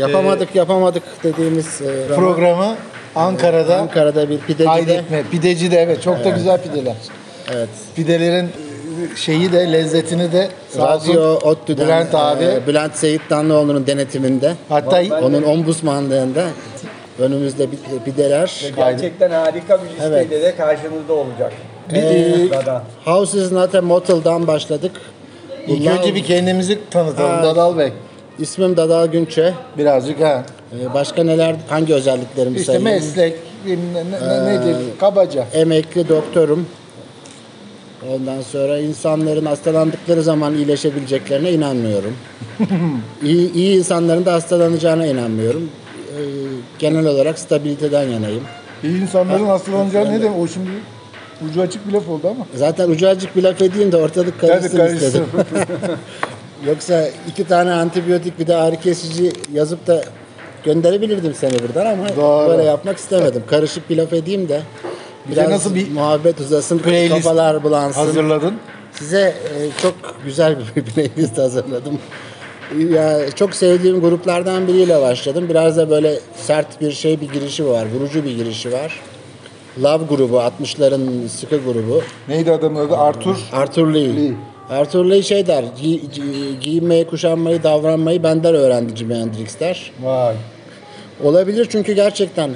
Yapamadık yapamadık dediğimiz e, Programı Ankara'da Ankara'da bir pidecide kaydetme. Pideci de evet çok da güzel pideler. evet. Pidelerin şeyi de lezzetini de sağ olsun Radyo ODTÜ'den Bülent abi. e, Bülent Seyit Danlıoğlu'nun denetiminde hatta onun ombudsmanlığında önümüzde pi- pideler Gerçekten harika bir listeyle Evet. de karşınızda olacak. bir, Dada. House is not a motel'dan başladık. ilk Bunlar- önce bir kendimizi tanıtalım Ha. Dadal Bey. İsmim Dadal Günçe. Birazcık ha. E, Başka neler, hangi özelliklerimi İşte sayayım? meslek ne, ne- nedir kabaca. Emekli doktorum. Ondan sonra insanların hastalandıkları zaman iyileşebileceklerine inanmıyorum. iyi, iyi insanların da hastalanacağına inanmıyorum. Ee, genel olarak stabiliteden yanayım. İyi insanların hastalanacağı ne demek? O şimdi ucu açık bir laf oldu ama. Zaten ucu azıcık bir laf edeyim de ortalık karışsın karışsın. istedim. Yoksa iki tane antibiyotik bir de ağrı kesici yazıp da gönderebilirdim seni buradan ama Doğru. böyle yapmak istemedim. Karışık bir laf edeyim de Bize biraz nasıl bir muhabbet uzasın, playlist kafalar bulansın. Hazırladın. Size e, çok güzel bir playlist hazırladım. Ya çok sevdiğim gruplardan biriyle başladım. Biraz da böyle sert bir şey bir girişi var, vurucu bir girişi var. Love grubu, 60'ların sıkı grubu. Neydi adamın adı? Arthur. Arthur Lee. Lee. Lee şey der, gi- gi- giyinmeyi, kuşanmayı, davranmayı benden öğrendi Jimi Hendrix der. Vay. Olabilir çünkü gerçekten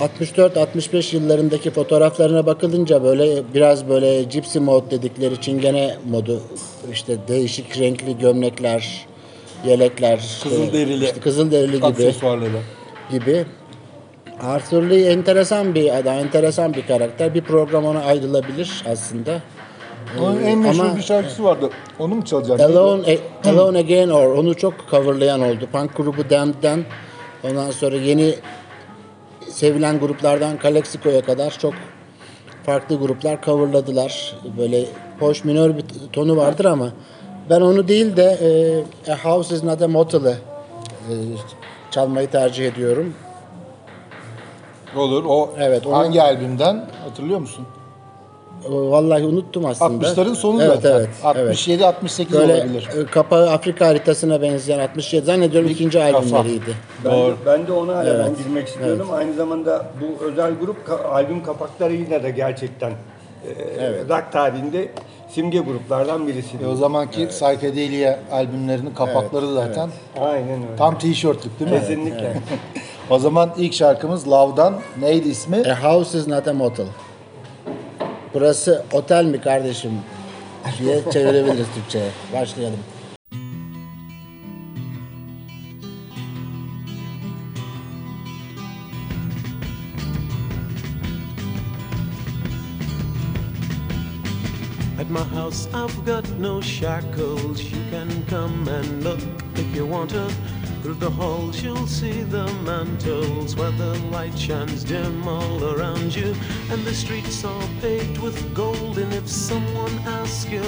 64-65 yıllarındaki fotoğraflarına bakılınca böyle biraz böyle gypsy mod dedikleri çingene modu işte değişik renkli gömlekler, yelekler, işte, Kızılderili işte kızılderili gibi Aksesuarları. gibi. Arthur Lee enteresan bir adam, enteresan bir karakter. Bir program ona ayrılabilir aslında. Onun en meşhur ama- bir şarkısı vardı. Onu mu çalacaksın? Alone, A- Alone Again or onu çok coverlayan oldu. Punk grubu Damned'den ondan sonra yeni sevilen gruplardan Calexico'ya kadar çok farklı gruplar coverladılar. Böyle hoş minör bir tonu vardır ama ben onu değil de e, A House is not a Motel'ı e, çalmayı tercih ediyorum. Olur. O Evet, onu- hangi albümden hatırlıyor musun? Vallahi unuttum aslında. 60'ların sonu evet, zaten. Evet, evet. 67 68 Böyle olabilir. e, kapağı Afrika haritasına benzeyen 67 zannediyorum ikinci kafa. albümleriydi. Ben, Doğru. de, ben de ona hemen girmek istiyorum. Aynı zamanda bu özel grup albüm kapaklarıyla da gerçekten e, rock tarihinde simge gruplardan birisi. E o zamanki Psychedelia albümlerinin kapakları zaten Aynen öyle. tam tişörtlük değil mi? Kesinlikle. O zaman ilk şarkımız Love'dan neydi ismi? A house is not a motel. Burası otel mi kardeşim diye çevirebiliriz Türkçe'ye. Başlayalım. At my house, I've got no shackles. You can come and look if you want to. Through the halls, you'll see the mantles where the light shines dim all around you. And the streets are paved with gold. And if someone asks you,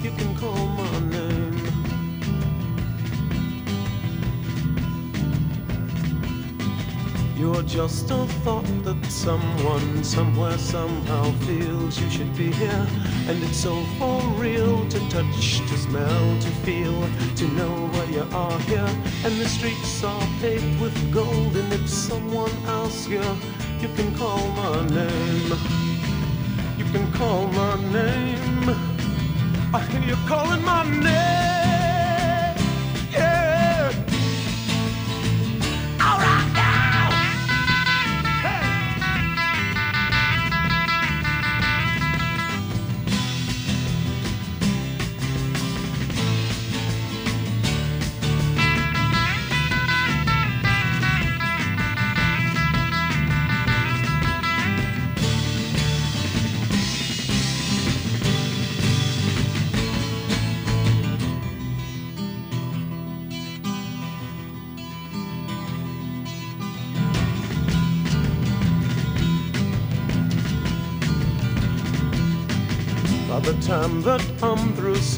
you can call You're just a thought that someone, somewhere, somehow feels you should be here. And it's so for real to touch, to smell, to feel, to know where you are here. And the streets are paved with gold. And if someone asks you, you can call my name. You can call my name. I hear you calling my name.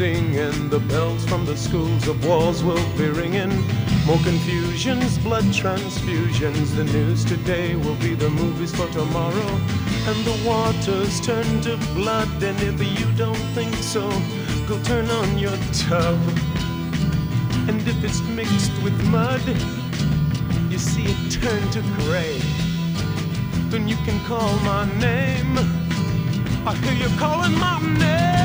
Singing, the bells from the schools of walls will be ringing. More confusions, blood transfusions. The news today will be the movies for tomorrow. And the waters turn to blood. And if you don't think so, go turn on your tub. And if it's mixed with mud, you see it turn to gray. Then you can call my name. I hear you calling my name.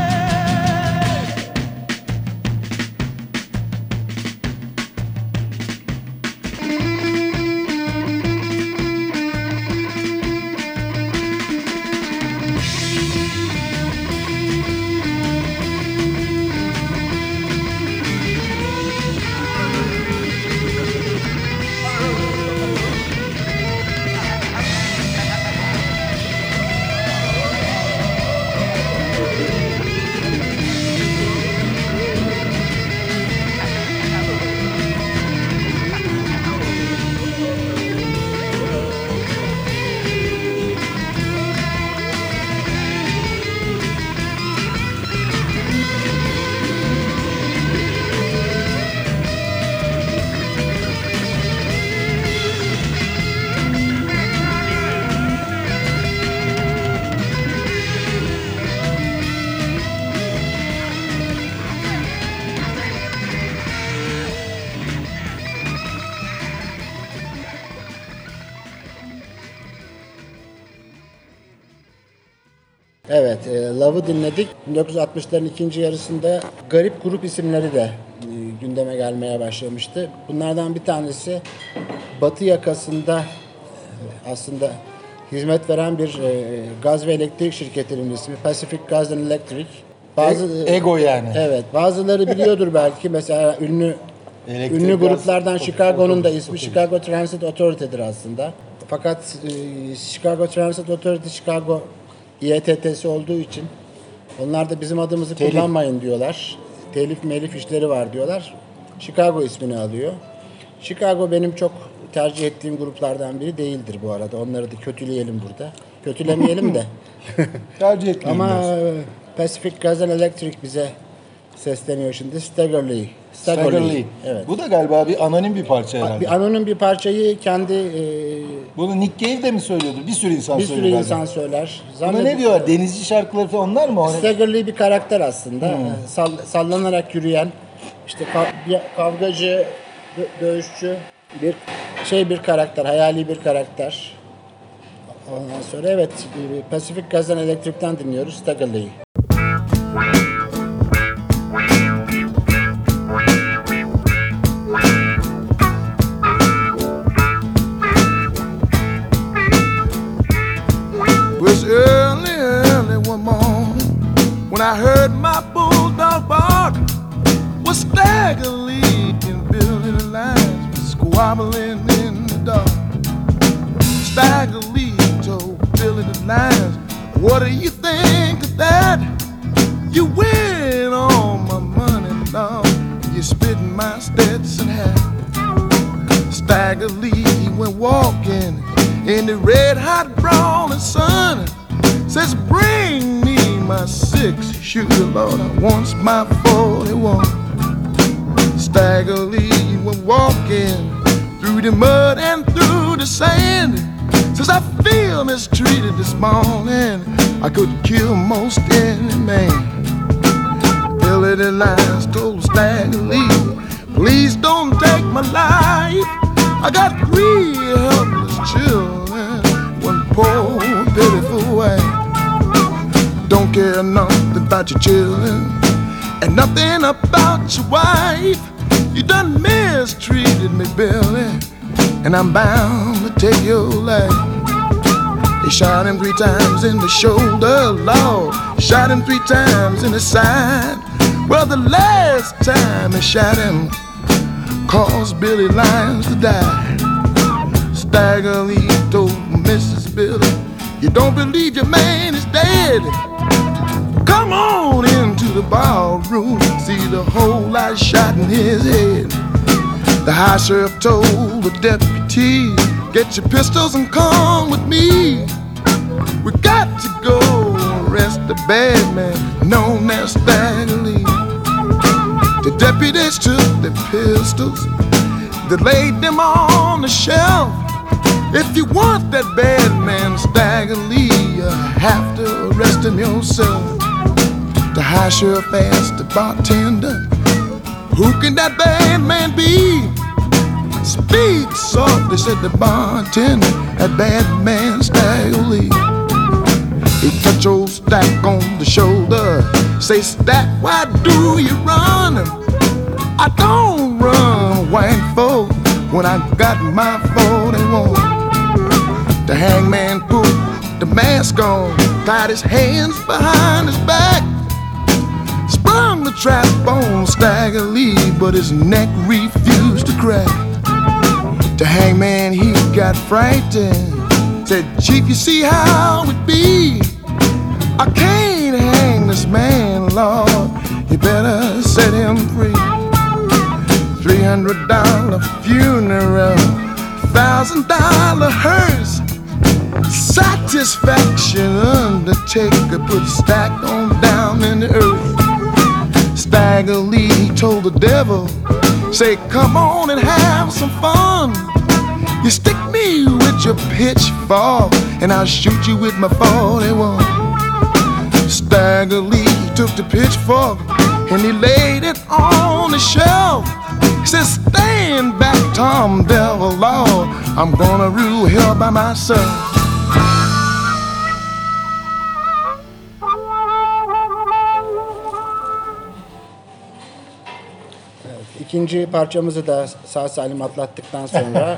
Love'ı dinledik. 1960'ların ikinci yarısında garip grup isimleri de e, gündeme gelmeye başlamıştı. Bunlardan bir tanesi Batı yakasında e, aslında hizmet veren bir e, gaz ve elektrik şirketinin ismi Pacific Gas and Electric. E- ego yani. Evet, bazıları biliyordur belki. Mesela ünlü Elektrik, ünlü gruplardan Chicago'nun da ismi otobüs. Chicago Transit Authority'dir aslında. Fakat e, Chicago Transit Authority Chicago İETT'si olduğu için onlar da bizim adımızı Telif. kullanmayın diyorlar. Telif melif işleri var diyorlar. Chicago ismini alıyor. Chicago benim çok tercih ettiğim gruplardan biri değildir bu arada. Onları da kötüleyelim burada. Kötülemeyelim de. Tercih etmiyorum Ama Pacific Gas and Electric bize sesleniyor şimdi. Staggerly. Staggerly. Evet. Bu da galiba bir anonim bir parça herhalde. Bir Ano'nun bir parçayı kendi e, Bunu Nick Cave de mi söylüyordu? Bir sürü insan bir sürü söylüyor galiba. insan söyler. Buna Zanned- ne diyorlar? Denizci şarkıları falan onlar mı? Staggerly bir karakter aslında. Hmm. E, sall- sallanarak yürüyen, işte kavgacı, dö- dövüşçü, bir şey bir karakter, hayali bir karakter. Ondan sonra evet, e, Pacific Gas and Electric'ten dinliyoruz Staggerly'yi. I heard my bulldog bark. Was Stagger leaping, building the lines, squabbling in the dark. Stagger Lee told Billy the lines, What do you think of that? You win all my money, dog. You spit in my Stetson hat. Stagger Lee went walking in the red hot brawling sun. Says, Bring me my six shooter, Lord. I wants my 41. Stagger Lee went walking through the mud and through the sand. Since I feel mistreated this morning. I could kill most any man. Billy the Lions told Stagger Lee, please don't take my life. I got three helpless children, one poor pitiful wife. Don't care nothing about your children and nothing about your wife. You done mistreated me, Billy, and I'm bound to take your life. He shot him three times in the shoulder, Lord. Shot him three times in the side. Well, the last time he shot him caused Billy Lyons to die. Stagger Lee told Mrs. Billy, You don't believe your man is dead. Come on into the ballroom, see the whole I shot in his head. The high sheriff told the deputy, Get your pistols and come with me. We got to go arrest the bad man. No known as Lee. The deputies took their pistols, they laid them on the shelf. If you want that bad man Stagger Lee, you have to arrest him yourself. The high sheriff asked the bartender, Who can that bad man be? Speak softly, said the bartender, that bad man Stagger Lee. He touched old Stack on the shoulder, say, Stack, why do you run? I don't run, white folk, when I got my 41. The hangman put the mask on, tied his hands behind his back. Sprung the trap on Stagger Lee, but his neck refused to crack. The hangman, he got frightened. Said, Chief, you see how it be? I can't hang this man, Lord. You better set him free. Three hundred dollar funeral, thousand dollar hearse. Satisfaction undertaker put stack on down in the earth. Stagger Lee he told the devil, say, come on and have some fun. You stick me with your pitchfork, and I'll shoot you with my 41. Stagger Lee took the pitchfork and he laid it on the shelf. He said, Stand back, Tom Devil, Lord. I'm gonna rule hell by myself. İkinci parçamızı da sağ salim atlattıktan sonra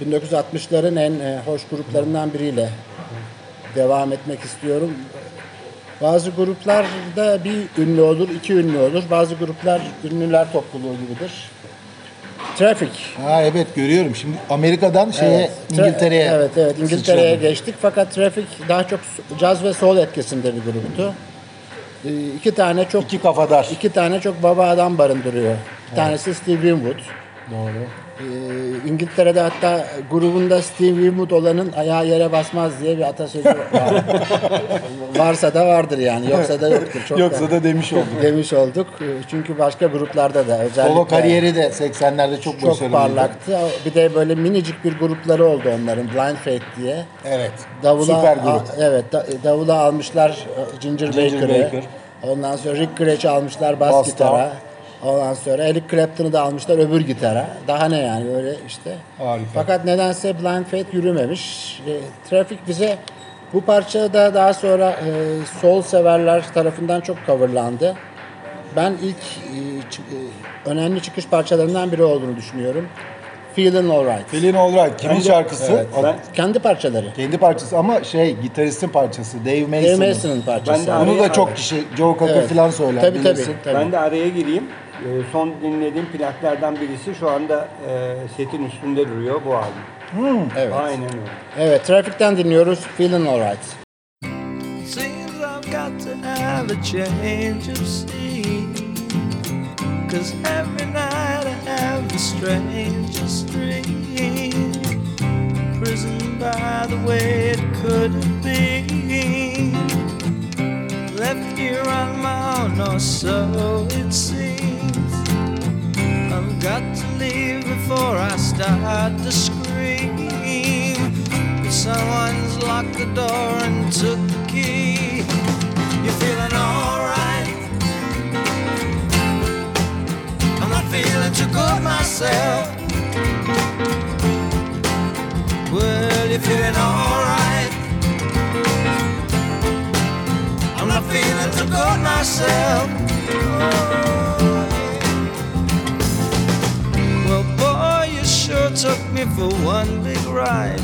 1960'ların en e, hoş gruplarından biriyle devam etmek istiyorum. Bazı gruplarda bir ünlü olur, iki ünlü olur. Bazı gruplar ünlüler topluluğu gibidir. Traffic. Ha evet görüyorum. Şimdi Amerika'dan şeye Evet, İngiltere'ye. Evet, evet. İngiltere'ye geçtik. Fakat Traffic daha çok caz ve soul etkisinde bir gruptu. Ee, iki tane çok İki kafadar. iki tane çok baba adam barındırıyor. Bir tanesi Steve Winwood. Doğru. Ee, İngiltere'de hatta grubunda Steve Winwood olanın ayağı yere basmaz diye bir atasözü var. Varsa da vardır yani. Yoksa da yoktur. Çok Yoksa da demiş olduk. demiş olduk. Ee, Çünkü başka gruplarda da özellikle Solo kariyeri de 80'lerde çok, çok başarılıydı. parlaktı. Bir de böyle minicik bir grupları oldu onların. Blind Faith diye. Evet. Davula, Süper grup. evet, da- davula almışlar e, Ginger, Ginger Baker'ı. Baker. Ondan sonra Rick Gretsch'i almışlar bas Basta. gitara. Ondan sonra Eric Clapton'ı da almışlar öbür gitara. Daha ne yani öyle işte. Harika. Fakat nedense Blind Faith yürümemiş. E, Traffic bize bu parça da daha sonra e, soul severler tarafından çok coverlandı. Ben ilk e, çı- e, önemli çıkış parçalarından biri olduğunu düşünüyorum. Feeling Alright. Feeling Alright. Kimin şarkısı? Evet. Ben- Kendi parçaları. Kendi parçası ama şey gitaristin parçası. Dave Mason'ın. Dave Mason'ın parçası. Ben de Bunu da çok kişi Joe Cocker Evet. falan söyler Tabii tabii. tabii. Ben de araya gireyim. Ee, son dinlediğim plaklardan birisi şu anda e, setin üstünde duruyor bu albüm. Evet. Aynen öyle. Evet, Traffic'ten dinliyoruz. Feeling Alright. Seems I've got to have a change of scene. Cause every night I have the strangest dream. Prison by the way it could been. Left here on my own, or so it seems. Got to leave before I start to scream. But Someone's locked the door and took the key. You're feeling alright. I'm not feeling too good myself. Well, you're feeling alright. I'm not feeling too good myself. Well, took me for one big ride.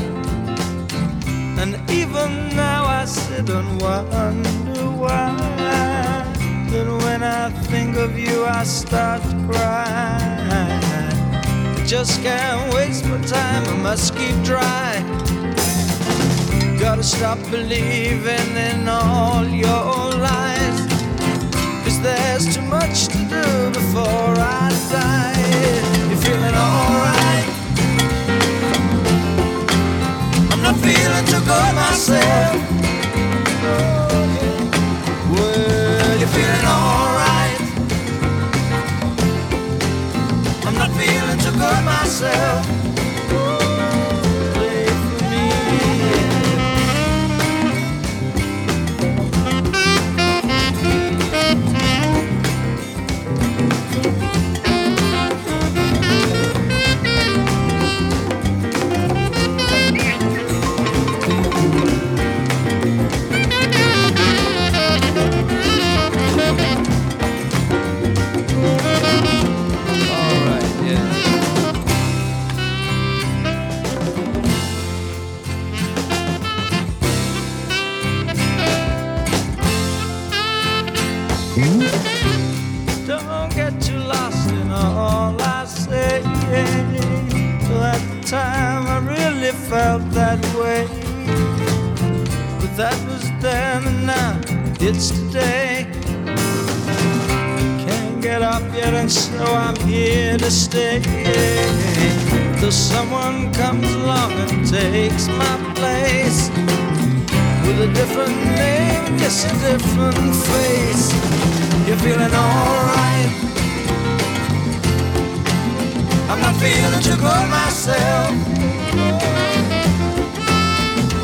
And even now I sit and wonder why. That when I think of you, I start to cry. I just can't waste my time, I must keep dry. Gotta stop believing in all your lies. Cause there's too much to do before I die. myself. Well, you're feeling alright. I'm not feeling too good myself. So I'm here to stay. Till someone comes along and takes my place with a different name, just a different face. You're feeling alright. I'm not feeling too good myself.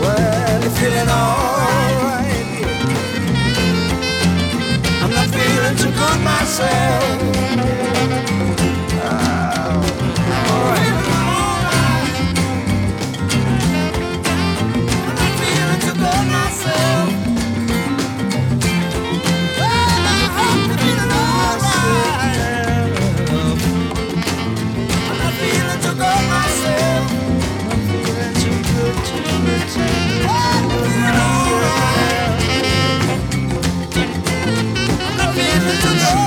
Well, you're feeling alright. Feeling too good myself. Not feeling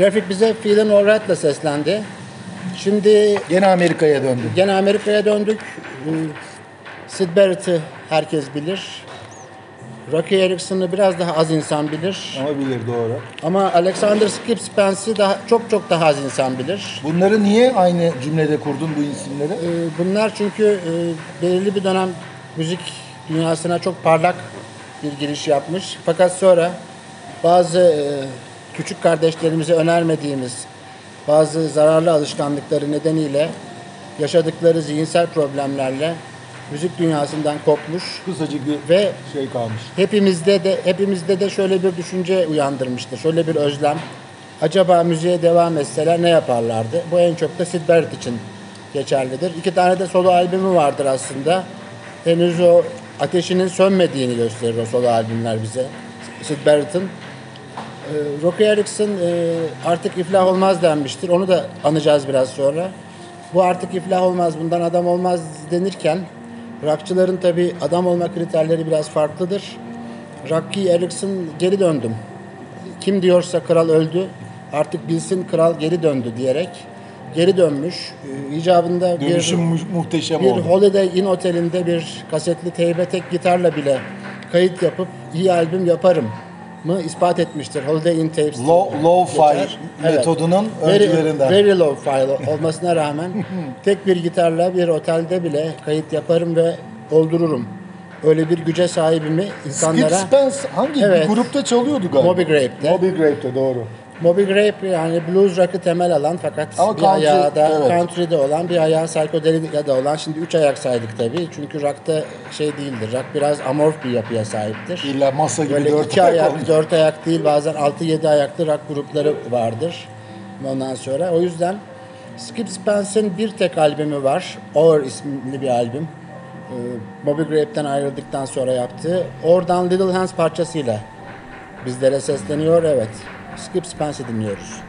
Traffic bize Feelin' Alright'la seslendi. Şimdi Gene Amerika'ya döndü. gene Amerika'ya döndük. Hmm, Sid Barrett'ı herkes bilir. Rocky Erickson'ı biraz daha az insan bilir. Ama bilir doğru. Ama Alexander Skip Spence'i daha çok çok daha az insan bilir. Bunları niye aynı cümlede kurdun bu isimleri? Ee, Bunlar çünkü e, belirli bir dönem müzik dünyasına çok parlak bir giriş yapmış. Fakat sonra bazı e, küçük kardeşlerimize önermediğimiz bazı zararlı alışkanlıkları nedeniyle yaşadıkları zihinsel problemlerle müzik dünyasından kopmuş Kısacık bir ve şey kalmış. hepimizde de hepimizde de şöyle bir düşünce uyandırmıştı. Şöyle bir özlem. Acaba müziğe devam etseler ne yaparlardı? Bu en çok da Sid Barrett için geçerlidir. İki tane de solo albümü vardır aslında. Henüz o ateşinin sönmediğini gösterir o solo albümler bize. Sid Barrett'ın. Ee, Rocky Erickson e, artık iflah olmaz denmiştir. Onu da anacağız biraz sonra. Bu artık iflah olmaz, bundan adam olmaz denirken rockçıların tabi adam olma kriterleri biraz farklıdır. Rocky Erickson geri döndüm. Kim diyorsa kral öldü. Artık bilsin kral geri döndü diyerek geri dönmüş. Ee, icabında bir Dönüşüm mu- muhteşem bir oldu. Holiday Inn otelinde bir kasetli teybe tek gitarla bile kayıt yapıp iyi albüm yaparım mı ispat etmiştir. Holiday Inn Tapes. Low, low fi geçer. metodunun Very, öncülerinden. very low file olmasına rağmen tek bir gitarla bir otelde bile kayıt yaparım ve doldururum. Öyle bir güce sahibimi Skip insanlara Spence hangi Evet. bir grupta çalıyordu galiba? Moby Grape'de. Moby Grape'de doğru. Moby Grape yani blues rock'ı temel alan fakat Ama bir country, ayağı da evet. country'de olan bir ayağı psychedelic'de de olan şimdi üç ayak saydık tabii. Çünkü rock'ta şey değildir. Rock biraz amorf bir yapıya sahiptir. İlla masa gibi Böyle dört iki ayak, olmuş. dört ayak değil bazen altı yedi ayaklı rock grupları vardır. Ondan sonra o yüzden Skip Spence'in bir tek albümü var. Or isimli bir albüm. Ee, Bobby Grape'den ayrıldıktan sonra yaptığı. Oradan Little Hands parçasıyla bizlere sesleniyor. Evet. Skip Spence'i dinliyoruz.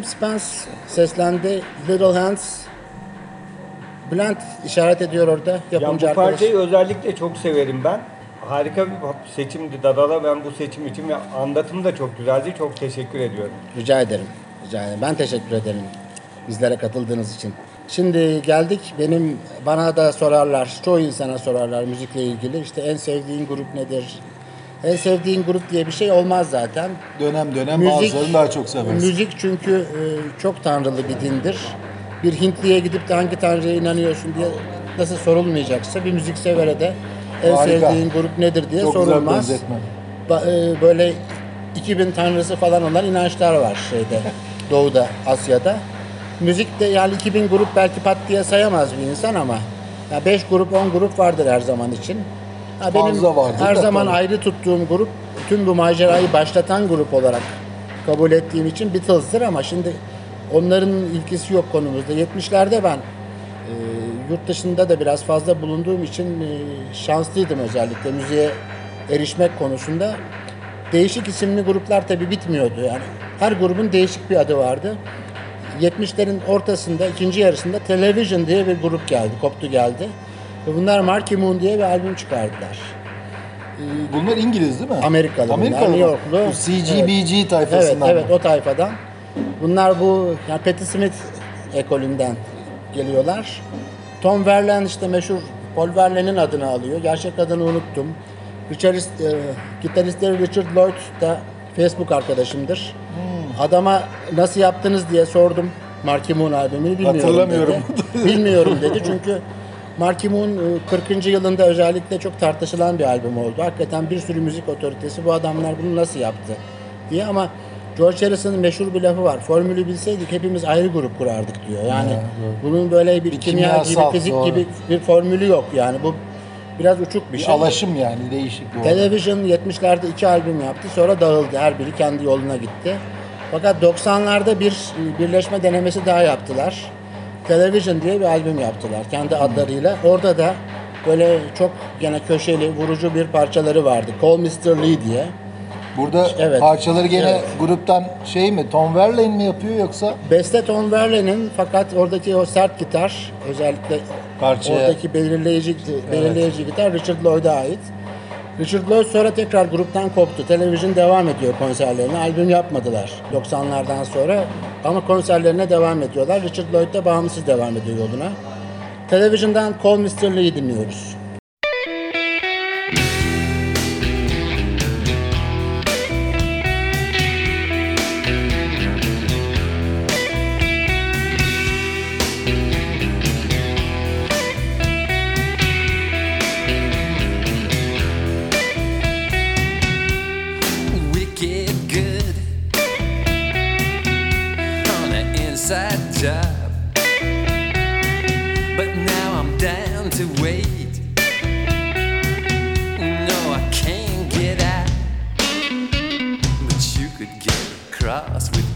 Skip Spence seslendi. Little Hands. Bülent işaret ediyor orada Ya yapımcı bu arkadaş. parçayı özellikle çok severim ben. Harika bir seçimdi Dadala. Ben bu seçim için ve anlatım da çok güzeldi. Çok teşekkür ediyorum. Rica ederim. Rica ederim. Ben teşekkür ederim bizlere katıldığınız için. Şimdi geldik benim bana da sorarlar. Çoğu insana sorarlar müzikle ilgili. İşte en sevdiğin grup nedir? En sevdiğin grup diye bir şey olmaz zaten. Dönem dönem bazılarını daha çok severiz. Müzik çünkü e, çok tanrılı bir dindir. Bir Hintliye gidip de hangi tanrıya inanıyorsun diye nasıl sorulmayacaksa bir müzik severe de en Harika. sevdiğin grup nedir diye Çok güzel sorulmaz. benzetme. Ba- e, böyle 2000 tanrısı falan olan inançlar var şeyde Doğu'da, Asya'da. Müzik de yani 2000 grup belki pat diye sayamaz bir insan ama 5 grup 10 grup vardır her zaman için. Ha, benim vardır her da zaman tabii. ayrı tuttuğum grup tüm bu macerayı başlatan grup olarak kabul ettiğim için Beatles'tır ama şimdi onların ilgisi yok konumuzda. 70'lerde ben e, yurt dışında da biraz fazla bulunduğum için e, şanslıydım özellikle müziğe erişmek konusunda. Değişik isimli gruplar tabi bitmiyordu yani. Her grubun değişik bir adı vardı. 70'lerin ortasında, ikinci yarısında Television diye bir grup geldi, koptu geldi. Ve bunlar Marky Moon diye bir albüm çıkardılar. Bunlar İngiliz değil mi? Amerikalı bunlar, Amerikalı New mı? Yorklu. Bu CGBG tayfasından Evet, evet o tayfadan. Bunlar bu yani Patti Smith ekolünden geliyorlar. Tom Verlaine işte meşhur Paul Verlaine'in adını alıyor. Gerçek adını unuttum. Gitarist, e, gitaristleri Richard Lloyd da Facebook arkadaşımdır. Hmm. Adama nasıl yaptınız diye sordum. Marky Moon albümünü bilmiyorum Hatırlamıyorum. dedi. bilmiyorum dedi çünkü Marky Moon e, 40. yılında özellikle çok tartışılan bir albüm oldu. Hakikaten bir sürü müzik otoritesi bu adamlar bunu nasıl yaptı diye ama George Harrison'ın meşhur bir lafı var. Formülü bilseydik hepimiz ayrı grup kurardık diyor. Yani bunun böyle bir, Bir kimya gibi, fizik doğru. gibi bir formülü yok. Yani bu biraz uçuk bir Bir şey. alaşım yani değişik arada. Television 70'lerde iki albüm yaptı. Sonra dağıldı. Her biri kendi yoluna gitti. Fakat 90'larda bir e, birleşme denemesi daha yaptılar. Television diye bir albüm yaptılar kendi adlarıyla. Orada da böyle çok gene köşeli, vurucu bir parçaları vardı. Call Mr. Lee diye. Burada Evet. parçaları gene Evet. gruptan şey mi? Tom Verlaine mi yapıyor yoksa? Beste Tom Verlaine'in fakat oradaki o sert gitar özellikle Parçaya- oradaki belirleyici belirleyici gitar Richard Lloyd'a ait. Richard Lloyd sonra tekrar gruptan koptu. Televizyon devam ediyor konserlerine. Albüm yapmadılar 90'lardan sonra ama konserlerine devam ediyorlar. Richard Lloyd da bağımsız devam ediyor yoluna. Televizyondan Call Mr. Lee'yi dinliyoruz. An inside job. But now I'm down to wait. No, I can't get out. But you could get across with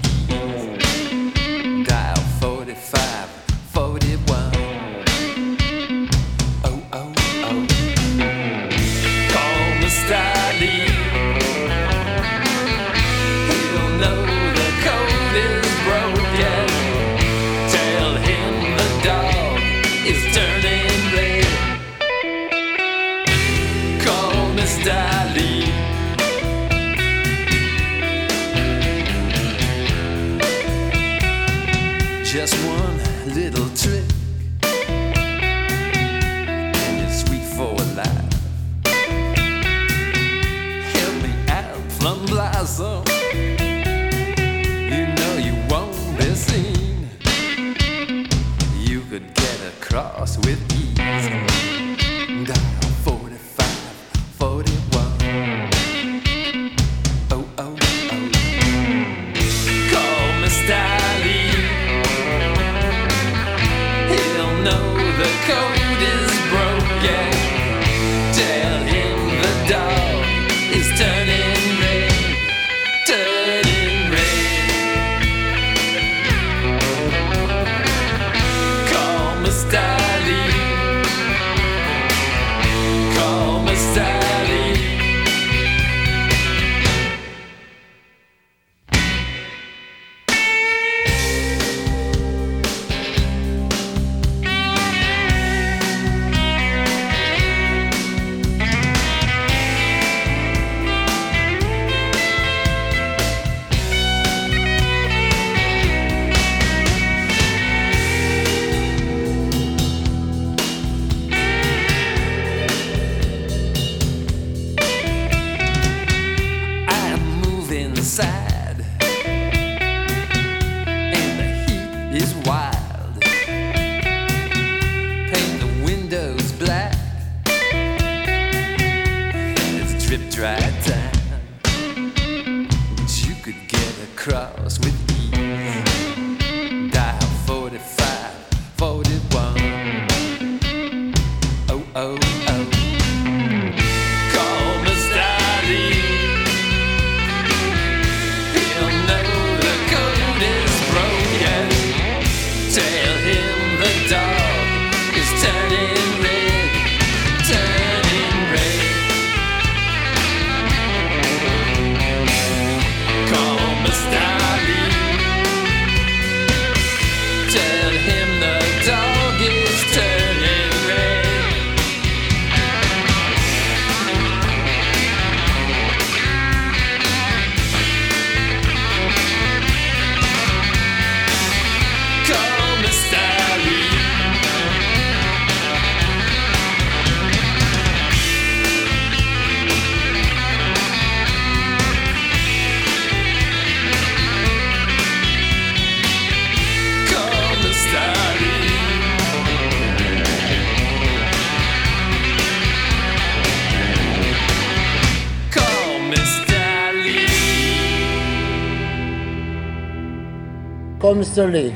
Call Mr. Lee.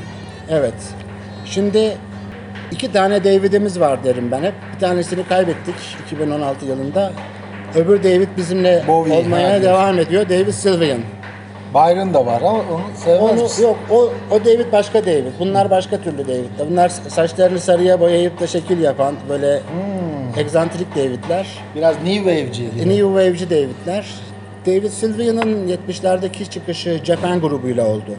Evet. Şimdi iki tane David'imiz var derim ben hep. Bir tanesini kaybettik 2016 yılında. Öbür David bizimle Bowie, olmaya ha, devam ediyor. David Sylvian. Byron da var ama onu sevmez Onu misin? yok o o David başka David. Bunlar başka türlü David'ler. Bunlar saçlarını sarıya boyayıp da şekil yapan böyle Hmm. egzantrik David'ler. Biraz New Wave'ci. New Wave'ci David'ler. David Sylvian'ın 70'lerdeki çıkışı Japan grubuyla oldu.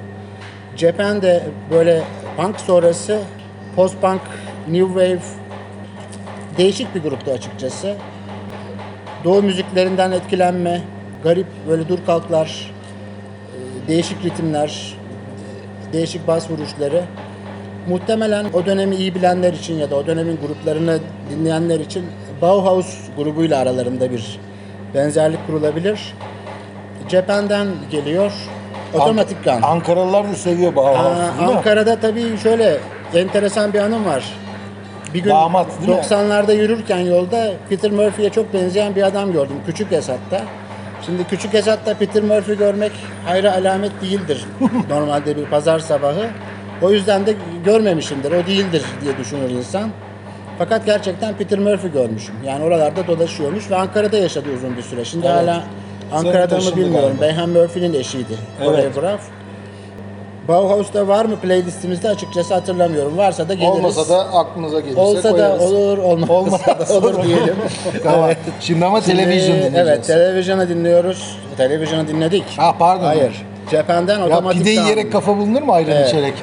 Japan de böyle punk sonrası post-punk, new wave değişik bir gruptu açıkçası. Doğu müziklerinden etkilenme, garip böyle dur kalklar, e, değişik ritimler, e, değişik bas vuruşları. Muhtemelen o dönemi iyi bilenler için ya da o dönemin gruplarını dinleyenler için Bauhaus grubuyla aralarında bir benzerlik kurulabilir. Japan'dan geliyor. Otomatik Gun. Ankaralılar da seviyor Bauhaus'u Aa, değil mi? Ankara'da tabii şöyle enteresan bir anım var. Bir gün Damat, değil mi? 90'larda yürürken yolda Peter Murphy'ye çok benzeyen bir adam gördüm. Küçük Esat'ta. Şimdi Küçük Esat'ta Peter Murphy görmek hayra alamet değildir. Normalde bir pazar sabahı. O yüzden de görmemişimdir. O değildir diye düşünür insan. Fakat gerçekten Peter Murphy görmüşüm. Yani oralarda dolaşıyormuş ve Ankara'da yaşadı uzun bir süre. Şimdi hala Ankara'da mı bilmiyorum. Beyhan Murphy'nin eşiydi. Evet. Koreograf. Bauhaus'ta var mı playlistimizde açıkçası hatırlamıyorum. Varsa da geliriz. Olmasa da aklınıza gelirse Olsa da koyarız. olur, olmazsa Olmazsa da olur diyelim. Evet. Şimdi ama televizyon dinleyeceğiz. Evet, televizyonu dinliyoruz. Televizyonu dinledik. Ha, pardon. Hayır. Japan'den Ya otomatik pide sound. yiyerek kafa bulunur mu ayran Evet. içerek?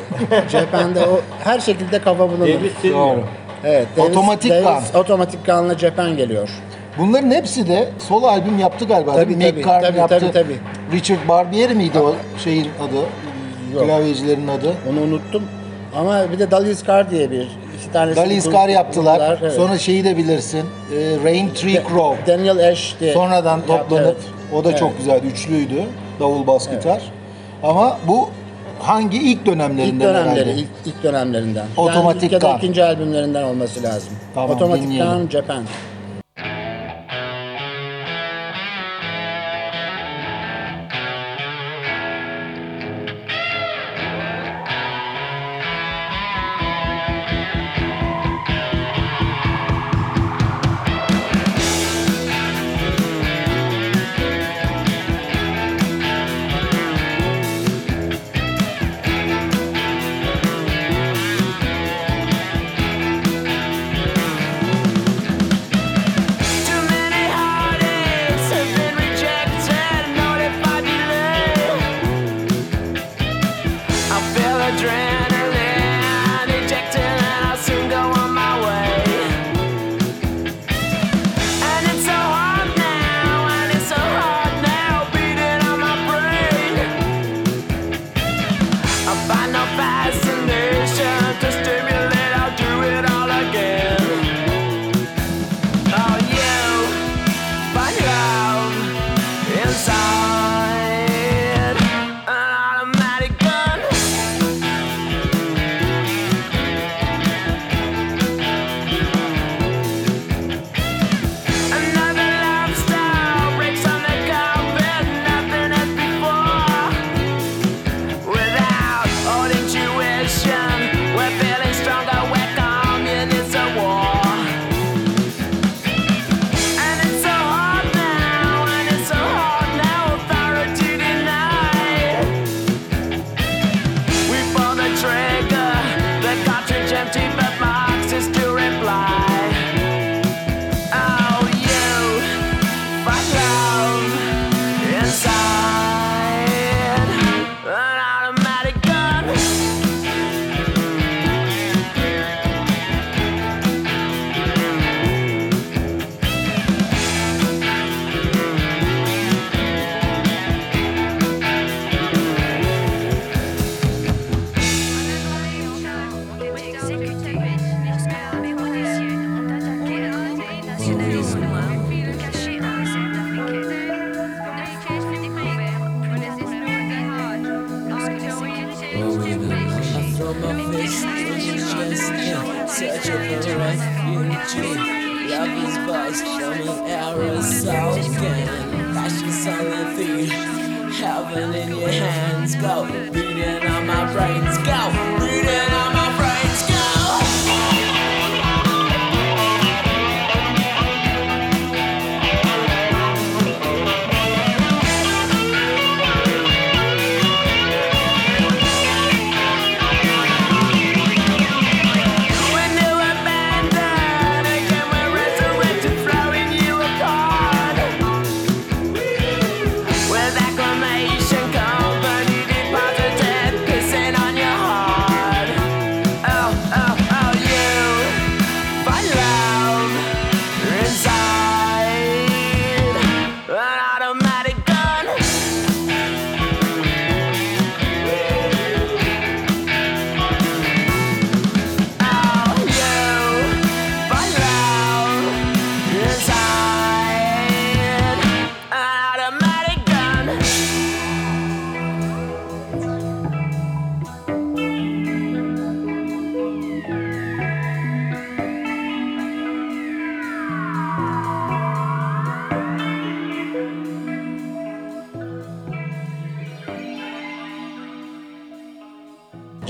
Japan'da o her şekilde kafa bulunur. Sylvian. Doğru. Evet, Davis- Otomatik Davis gun. Otomatik gun'la Japan geliyor. Bunların hepsi de solo albüm yaptı galiba Tabii, değil mi? tabii, tabii, yaptı. tabii, tabii. Richard Barbieri miydi o şeyin adı? Yok. Klavyecilerin adı. Onu unuttum. Ama bir de Dali Scar diye bir iki tanesi. Dali Scar yaptılar. buldular, evet. Sonra şeyi de bilirsin. e, Rain Tree De- Crow. Daniel Ash diye. Sonradan yaptı, toplanıp evet. o da Evet. çok güzeldi. Üçlüydü. Davul bas gitar. Ama bu hangi ilk dönemlerinden İlk dönemleri, herhalde? ilk, ilk dönemlerinden. Otomatik yani ilk ya da ikinci albümlerinden olması lazım. Tamam, Otomatik. Gun Japan.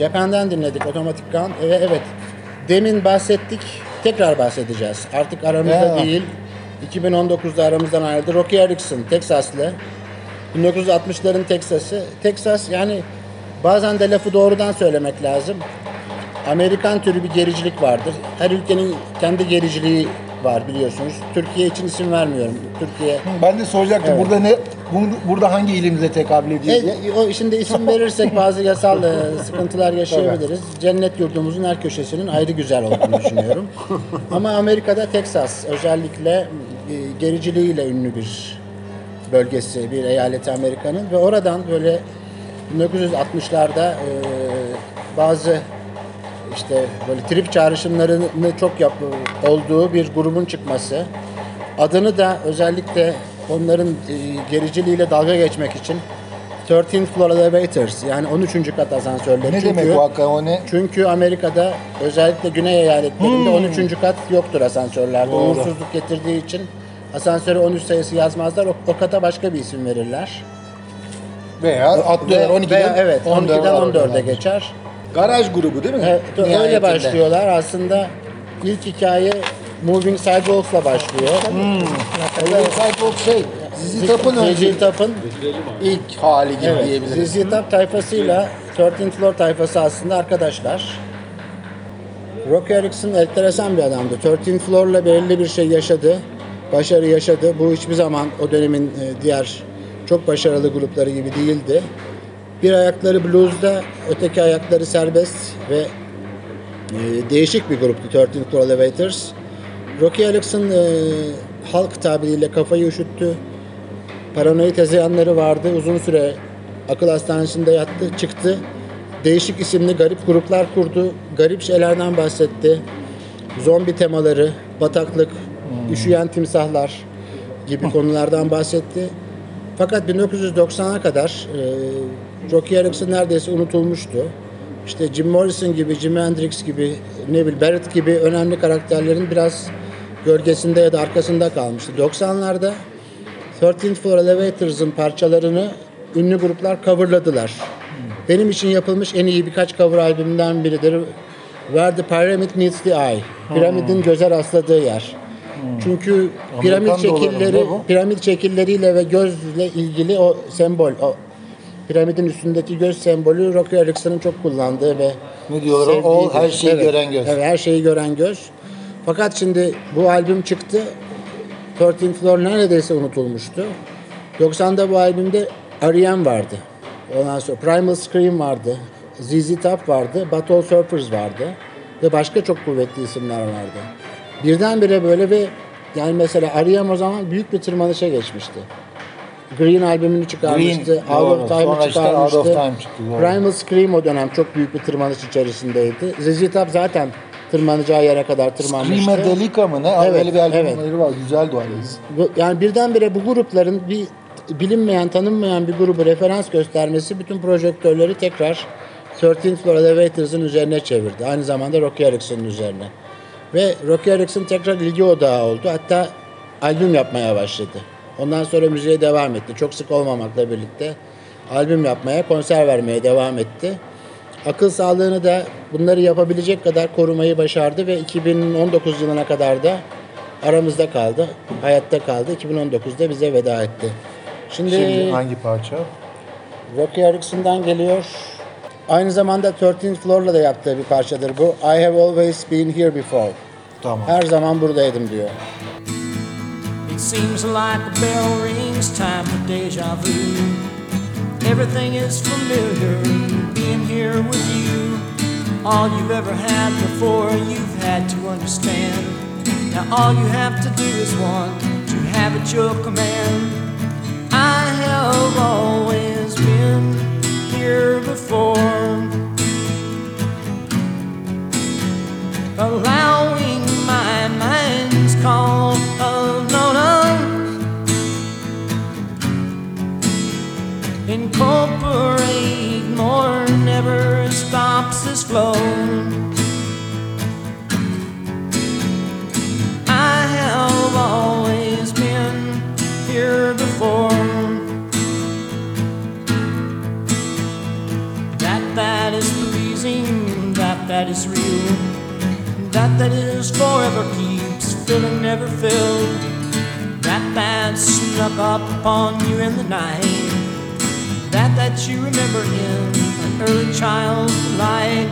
Cepheden dinledik Otomatik Gun. Ve evet demin bahsettik tekrar bahsedeceğiz. Artık aramızda Ya. değil. 2019'da aramızdan ayrıldı. Rocky Erickson Teksaslı. 1960'ların Teksas'ı. Teksas yani bazen de lafı doğrudan söylemek lazım. Amerikan türü bir gericilik vardır. Her ülkenin kendi gericiliği var biliyorsunuz. Türkiye için isim vermiyorum. Türkiye Ben de soracaktım Evet. burada ne bu- burada hangi ilimize tekabül ediyor diye. E, o şimdi isim verirsek bazı yasal e, sıkıntılar yaşayabiliriz. Cennet yurdumuzun her köşesinin ayrı güzel olduğunu düşünüyorum. Ama Amerika'da Teksas özellikle e, gericiliğiyle ünlü bir bölgesi, bir eyaleti Amerika'nın ve oradan böyle 1960'larda e, bazı işte böyle trip çağrışımlarını çok yap olduğu bir grubun çıkması. Adını da özellikle onların e, gericiliğiyle dalga geçmek için 13th Floor Elevators yani 13. kat asansörleri. Ne çünkü, demek o hakikaten o ne? Çünkü Amerika'da özellikle güney eyaletlerinde 13. kat yoktur asansörlerde. Doğru. Uğursuzluk getirdiği için asansöre 13 sayısı yazmazlar. O, o kata başka bir isim verirler. Veya atlıyorlar Ve- 12'den veya evet 12'den 14'e geçer. Garaj grubu değil mi? Evet, öyle Nihayetinde. başlıyorlar. Aslında ilk hikaye Moving Sidewalks'la başlıyor. Evet, Sidewalk şey, Zizi Tap'ın önce Top'un ilk hali gibi evet, diyebiliriz. ZZ Top tayfasıyla 13th Floor tayfası aslında arkadaşlar. Rock Erickson enteresan bir adamdı. 13th Floor'la belirli bir şey yaşadı. Başarı yaşadı. Bu hiçbir zaman o dönemin e, diğer çok başarılı grupları gibi değildi. Bir ayakları blues'da, öteki ayakları serbest ve e, değişik bir gruptu 13th Floor Elevators. Rocky Erickson e, halk tabiriyle kafayı üşüttü. Paranoid hezeyanları vardı. Uzun süre akıl hastanesinde yattı, çıktı. Değişik isimli garip gruplar kurdu. Garip şeylerden bahsetti. Zombi temaları, bataklık, üşüyen timsahlar gibi konulardan bahsetti. Fakat 1990'a kadar e, Rocky Erickson neredeyse unutulmuştu. İşte Jim Morrison gibi, Jimi Hendrix gibi, ne bileyim Barrett gibi önemli karakterlerin biraz gölgesinde ya da arkasında kalmıştı. 90'larda 13th Floor Elevators'ın parçalarını ünlü gruplar coverladılar. Benim için yapılmış en iyi birkaç cover albümünden biridir. Where the Pyramid Meets the Eye. Piramidin göze rastladığı yer. Çünkü piramit Amerikan şekilleri, piramit şekilleriyle ve gözle ilgili o sembol, o piramidin üstündeki göz sembolü Rocky Erickson'ın çok kullandığı ve Ne diyorlar? All, her şeyi Evet, gören göz. Evet, her şeyi gören göz. Fakat şimdi bu albüm çıktı. 13 Floor neredeyse unutulmuştu. 90'da bu albümde R.E.M. vardı. Ondan sonra Primal Scream vardı. ZZ Top vardı. Butthole Surfers vardı. Ve başka çok kuvvetli isimler vardı. Birdenbire böyle ve yani mesela R.E.M. o zaman büyük bir tırmanışa geçmişti. Green albümünü çıkarmıştı. Green, Out of Time'ı işte çıkarmıştı. Out of Time çıktı, doğru. Primal Scream o dönem çok büyük bir tırmanış içerisindeydi. ZZ Top zaten tırmanacağı yere kadar tırmanmıştı. Screamadelica mı ne? Evet, Öyle bir evet. albümleri var. Güzeldi o albüm. Yani birdenbire bu grupların bir bilinmeyen, tanınmayan bir grubu referans göstermesi bütün projektörleri tekrar 13th Floor Elevators'ın üzerine çevirdi. Aynı zamanda Rocky Erickson'un üzerine. Ve Rocky Erickson tekrar ilgi odağı oldu. Hatta albüm yapmaya başladı. Ondan sonra müziğe devam etti. Çok sık olmamakla birlikte albüm yapmaya, konser vermeye devam etti. Akıl sağlığını da bunları yapabilecek kadar korumayı başardı ve 2019 yılına kadar da aramızda kaldı. Hayatta kaldı. 2019'da bize veda etti. Şimdi, Şimdi hangi parça? Rocky Erickson'dan geliyor. Aynı zamanda 13th Floor'la da yaptığı bir parçadır bu. I have always been here before. Tamam. Her zaman buradaydım diyor. Seems like a bell rings time for deja vu. Everything is familiar, being here with you. All you've ever had before, you've had to understand. Now all you have to do is want to have at your command. I have always been here before. Allowing my mind's call Incorporate more never stops this flow. I have always been here before. That that is pleasing, that that is real, that that is forever keeps filling, never filled. That that snuck up upon you in the night that that you remember in an early child's delight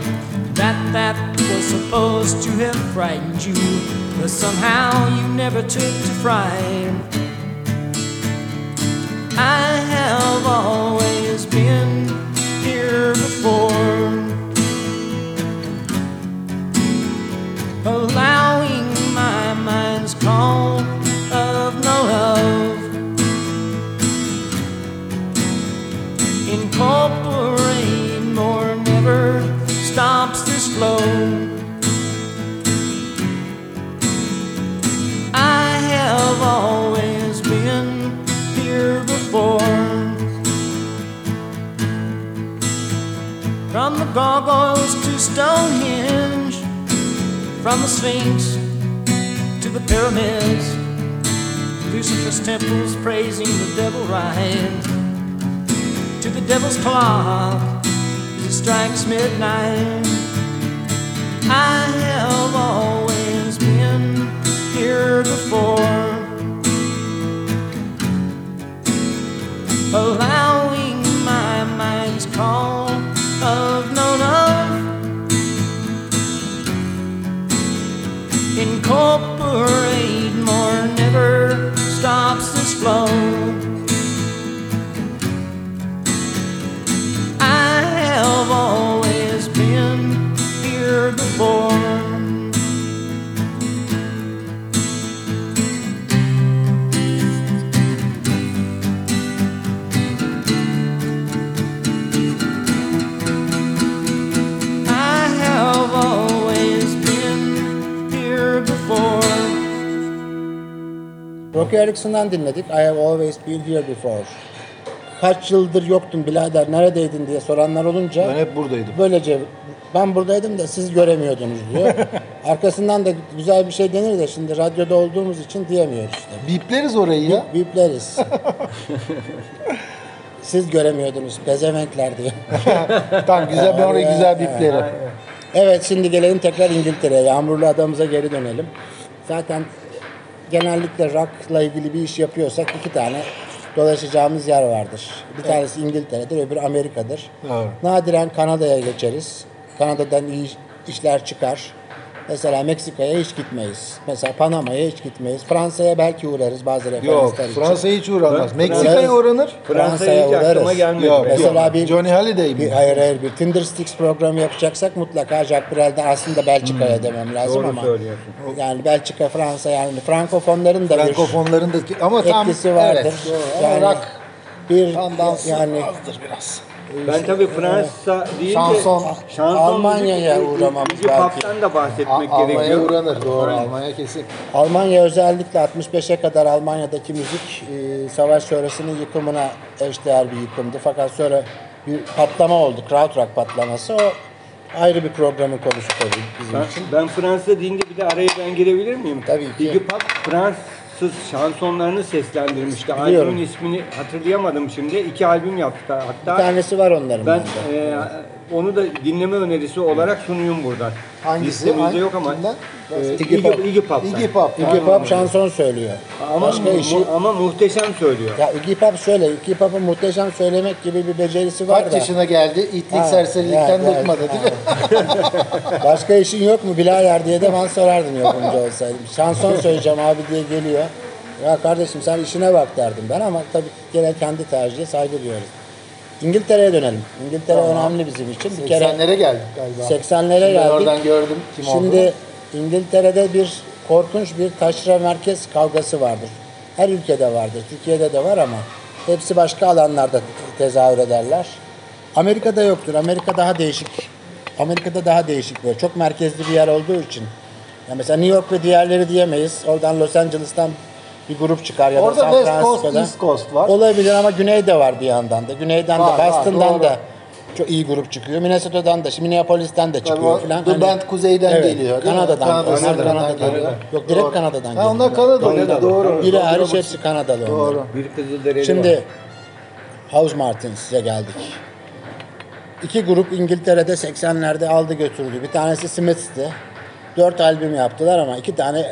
that that was supposed to have frightened you but somehow you never took to fright. I have always been gargoyles to Stonehenge, from the Sphinx to the pyramids, Lucifer's temples praising the devil rides to the devil's clock as it strikes midnight. I have always been here before, allowing my mind's call of Incorporate more never stops this flow. I have always been here before. Rocky Erickson'dan dinledik. I have always been here before. Kaç yıldır yoktun birader neredeydin diye soranlar olunca Ben hep buradaydım. böylece ben buradaydım da siz göremiyordunuz diyor. Arkasından da güzel bir şey denir de şimdi radyoda olduğumuz için diyemiyoruz işte. Bipleriz orayı ya. Bipleriz. siz göremiyordunuz pezevenkler diyor. tamam güzel ben orayı güzel biplerim. Evet şimdi gelelim tekrar İngiltere'ye. Yağmurlu adamıza geri dönelim. Zaten genellikle rock'la ilgili bir iş yapıyorsak iki tane dolaşacağımız yer vardır. Bir tanesi İngiltere'dir, öbürü Amerika'dır. Evet. Nadiren Kanada'ya geçeriz. Kanada'dan iyi işler çıkar. Mesela Meksika'ya hiç gitmeyiz. Mesela Panama'ya hiç gitmeyiz. Fransa'ya belki uğrarız bazı Yok referanslar için. Fransa'ya hiç uğranmaz. Meksika'ya uğranır. Fransa'ya aklıma uğrarız. gelmedi. Yok, Mesela yok. bir- Johnny Bir, mi? hayır hayır bir Tinder Sticks programı yapacaksak mutlaka Jacques Brel'den aslında Belçika'ya demem lazım Doğru ama söylüyorsun. yani Belçika, Fransa yani Frankofonların da Frankofonların da ama bir tam etkisi vardır. Evet, doğru. yani Ama rock bir tandansı yani azdır biraz. Ben tabii Fransa değil de Şanson. şanson Almanya'ya uğramamız belki. pop'tan da bahsetmek Almanya gerekiyor. uğranır. Doğru Almanya kesin. Almanya özellikle 65'e kadar Almanya'daki müzik e, savaş sonrasının yıkımına eşdeğer bir yıkımdı. Fakat sonra bir patlama oldu. Krautrock patlaması. O ayrı bir programın konusu tabii bizim Ben, için. ben Fransız deyince bir de araya ben girebilir miyim? Tabii ki. Iggy Pop Fransız şansonlarını seslendirmişti. Biliyorum. Albümün ismini hatırlayamadım şimdi. İki albüm. Bir Hatta tanesi var onların. ben bende. e, onu da dinleme önerisi olarak sunuyorum buradan. Hangisi? Listemizde Hangi- yok ama kimden? e, Iggy Pop. Iggy Pop'tan. Iggy Pop. Iggy Pop şanson söylüyor. Ama, Başka mu- işi... ama muhteşem söylüyor. Ya Iggy Pop şöyle, Iggy Pop'un muhteşem söylemek gibi bir becerisi var Kaç da. yaşına geldi? İtlik Ha, serserilikten evet, bıkmadı değil mi? Başka işin yok mu birader diye de ben sorardım yapımcı olsaydım. Şanson söyleyeceğim abi diye geliyor. Ya kardeşim sen işine bak derdim ben ama tabii gene kendi tercihe saygı duyuyoruz. İngiltere'ye dönelim. İngiltere önemli bizim için. Bir kere 80'lere geldik galiba. 80'lere Şimdi geldik. oradan gördüm kim Şimdi olduğunu. İngiltere'de bir korkunç bir taşra merkez kavgası vardır. Her ülkede vardır. Türkiye'de de var ama hepsi başka alanlarda tezahür ederler. Amerika'da yoktur. Amerika daha değişik. Amerika'da daha değişik böyle. Çok merkezli bir yer olduğu için. Ya mesela New York ve diğerleri diyemeyiz. Oradan Los Angeles'tan bir grup çıkar ya da Orada San West Coast, Francisco'dan. East Coast var. Olabilir ama Güney'de var bir yandan da. Güneyden Var, de, var, Boston'dan doğru. da çok iyi grup çıkıyor. Minnesota'dan da, şimdi Minneapolis'ten de çıkıyor o falan. The Hani- Band kuzeyden Evet, geliyor, değil mi? Kanada'dan. Kanada Onlar Kanada'dan. geliyor. Yok direkt Doğru. Kanada'dan Ha, geliyor. onlar Kanadalı. Kanada. Doğru. Biri hariç hepsi Kanadalı. onlar. Doğru. Bir Kızılderili var. Şimdi House Martins'e geldik. İki grup İngiltere'de 80'lerde aldı götürdü. Bir tanesi Smith'ti. Dört albüm yaptılar ama iki tane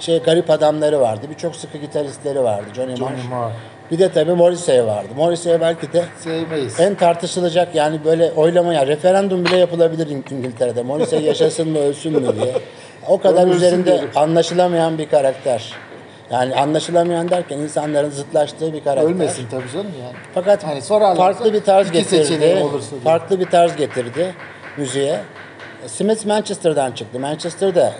şey garip adamları vardı. Birçok sıkı gitaristleri vardı. Johnny, Johnny Marr. Marr. Bir de tabii Morrissey vardı. Morrissey belki de Sevmeyiz. en tartışılacak yani böyle oylama ya referandum bile yapılabilir İng- İngiltere'de. Morrissey yaşasın mı ölsün mü diye. O kadar üzerinde diyorum. anlaşılamayan bir karakter. Yani anlaşılamayan derken insanların zıtlaştığı bir karakter. Ölmesin tabii canım yani. Fakat Hani farklı bir tarz getirdi. seçeneğim olursa diye. Farklı bir tarz getirdi müziğe. Smith Manchester'dan çıktı. Manchester da e,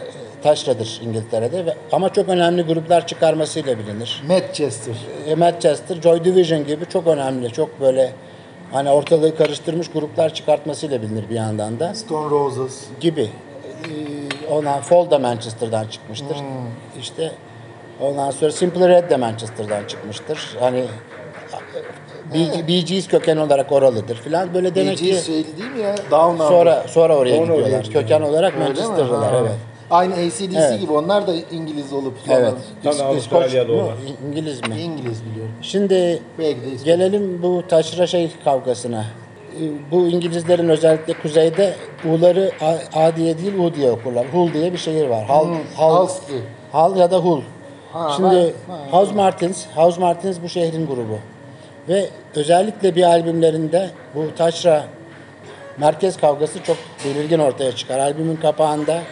taşradır İngiltere'de ve ama çok önemli gruplar çıkarmasıyla bilinir. Manchester. E, Manchester, Joy Division gibi çok önemli, çok böyle hani ortalığı karıştırmış gruplar çıkartmasıyla bilinir bir yandan da Stone Roses. gibi. E, Ondan Fall da Manchester'dan çıkmıştır. Hmm. İşte ondan sonra Simple Red de Manchester'dan çıkmıştır. Hani Bee, Bee Gees köken olarak oralıdır filan. Böyle demek ki şeyli değil mi ya? Down sonra sonra oraya oraya gidiyorlar. gidiyor. Köken olarak? Manchester'lılar evet. Aynı ACDC Evet. gibi onlar da İngiliz olup sonra Evet. Tabii İskoç- olan. İngiliz mi? İngiliz biliyorum. Şimdi Belki de İskoç. gelelim bu taşra şey kavgasına. Ee, Bu İngilizlerin özellikle kuzeyde U'ları A, A diye değil U diye okurlar. Hull diye bir şehir var. Hal, Hal, Halsey. Hal ya da Hull. Ha, Şimdi var. Ha, House Martins, House Martins bu şehrin grubu. Ve özellikle bir albümlerinde bu taşra merkez kavgası çok belirgin ortaya çıkar. Albümün kapağında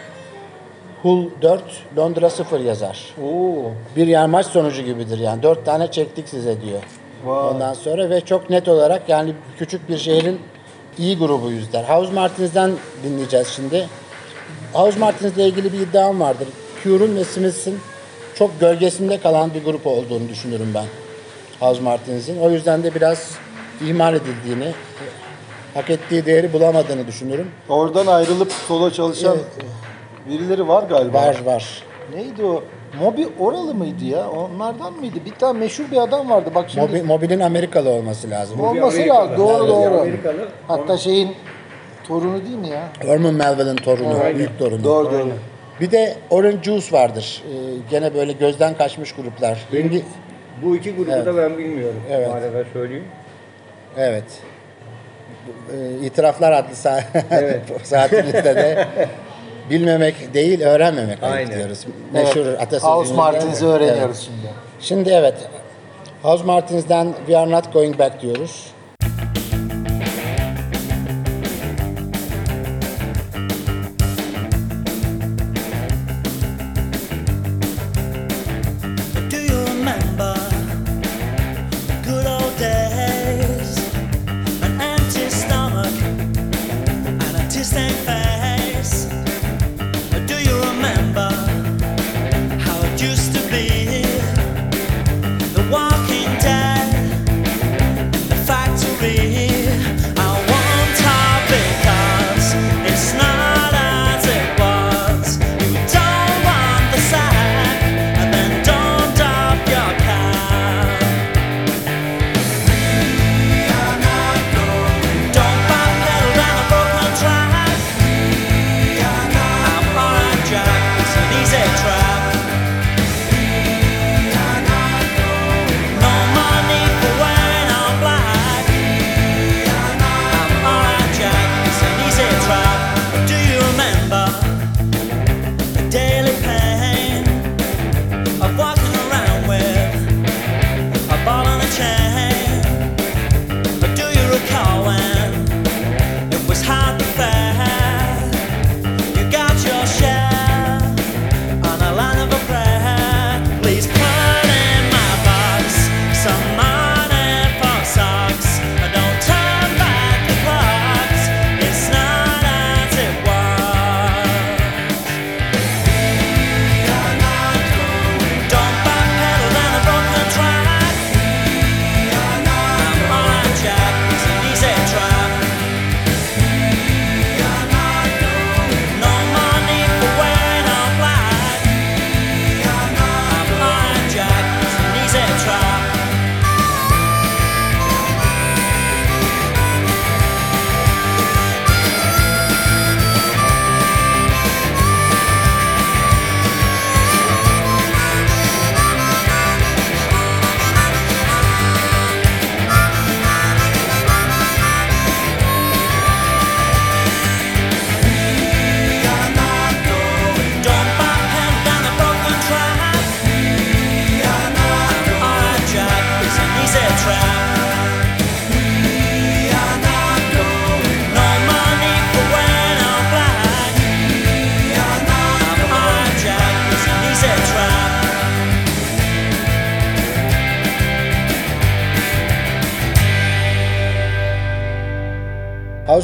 Hull 4, Londra 0 yazar. Oo. Bir yer maç sonucu gibidir yani. Dört tane çektik size diyor. Ondan sonra ve çok net olarak yani küçük bir şehrin iyi grubuyuz der. House Martins'den dinleyeceğiz şimdi. House Martins'le ilgili bir iddiam vardır. Cure'un ve Smiths'in çok gölgesinde kalan bir grup olduğunu düşünürüm ben. House Martins'in. O yüzden de biraz ihmal edildiğini, hak ettiği değeri bulamadığını düşünürüm. Oradan ayrılıp solo çalışan birileri var galiba. Var var. Neydi o? Mobi oralı mıydı ya? Onlardan mıydı? Bir tane meşhur bir adam vardı. Bak şimdi. Mobi, Mobi'nin Amerikalı olması lazım. Olması Amerikalı. lazım. Doğru doğru. Amerikalı. Hatta şeyin torunu değil mi ya? Herman Melville'in torunu, büyük torunu. Doğru doğru. Bir de Orange Juice vardır. Ee, gene böyle gözden kaçmış gruplar. İngi- Bu iki grubu da ben bilmiyorum. Evet. Arada söyleyeyim. evet. E, İtiraflar adlı sa saatimizde de bilmemek değil, öğrenmemek Aynen. diyoruz. Meşhur Evet. atasözü. House Martins'i öğreniyoruz Evet. şimdi. Şimdi evet. House Martins'den We Are Not Going Back diyoruz.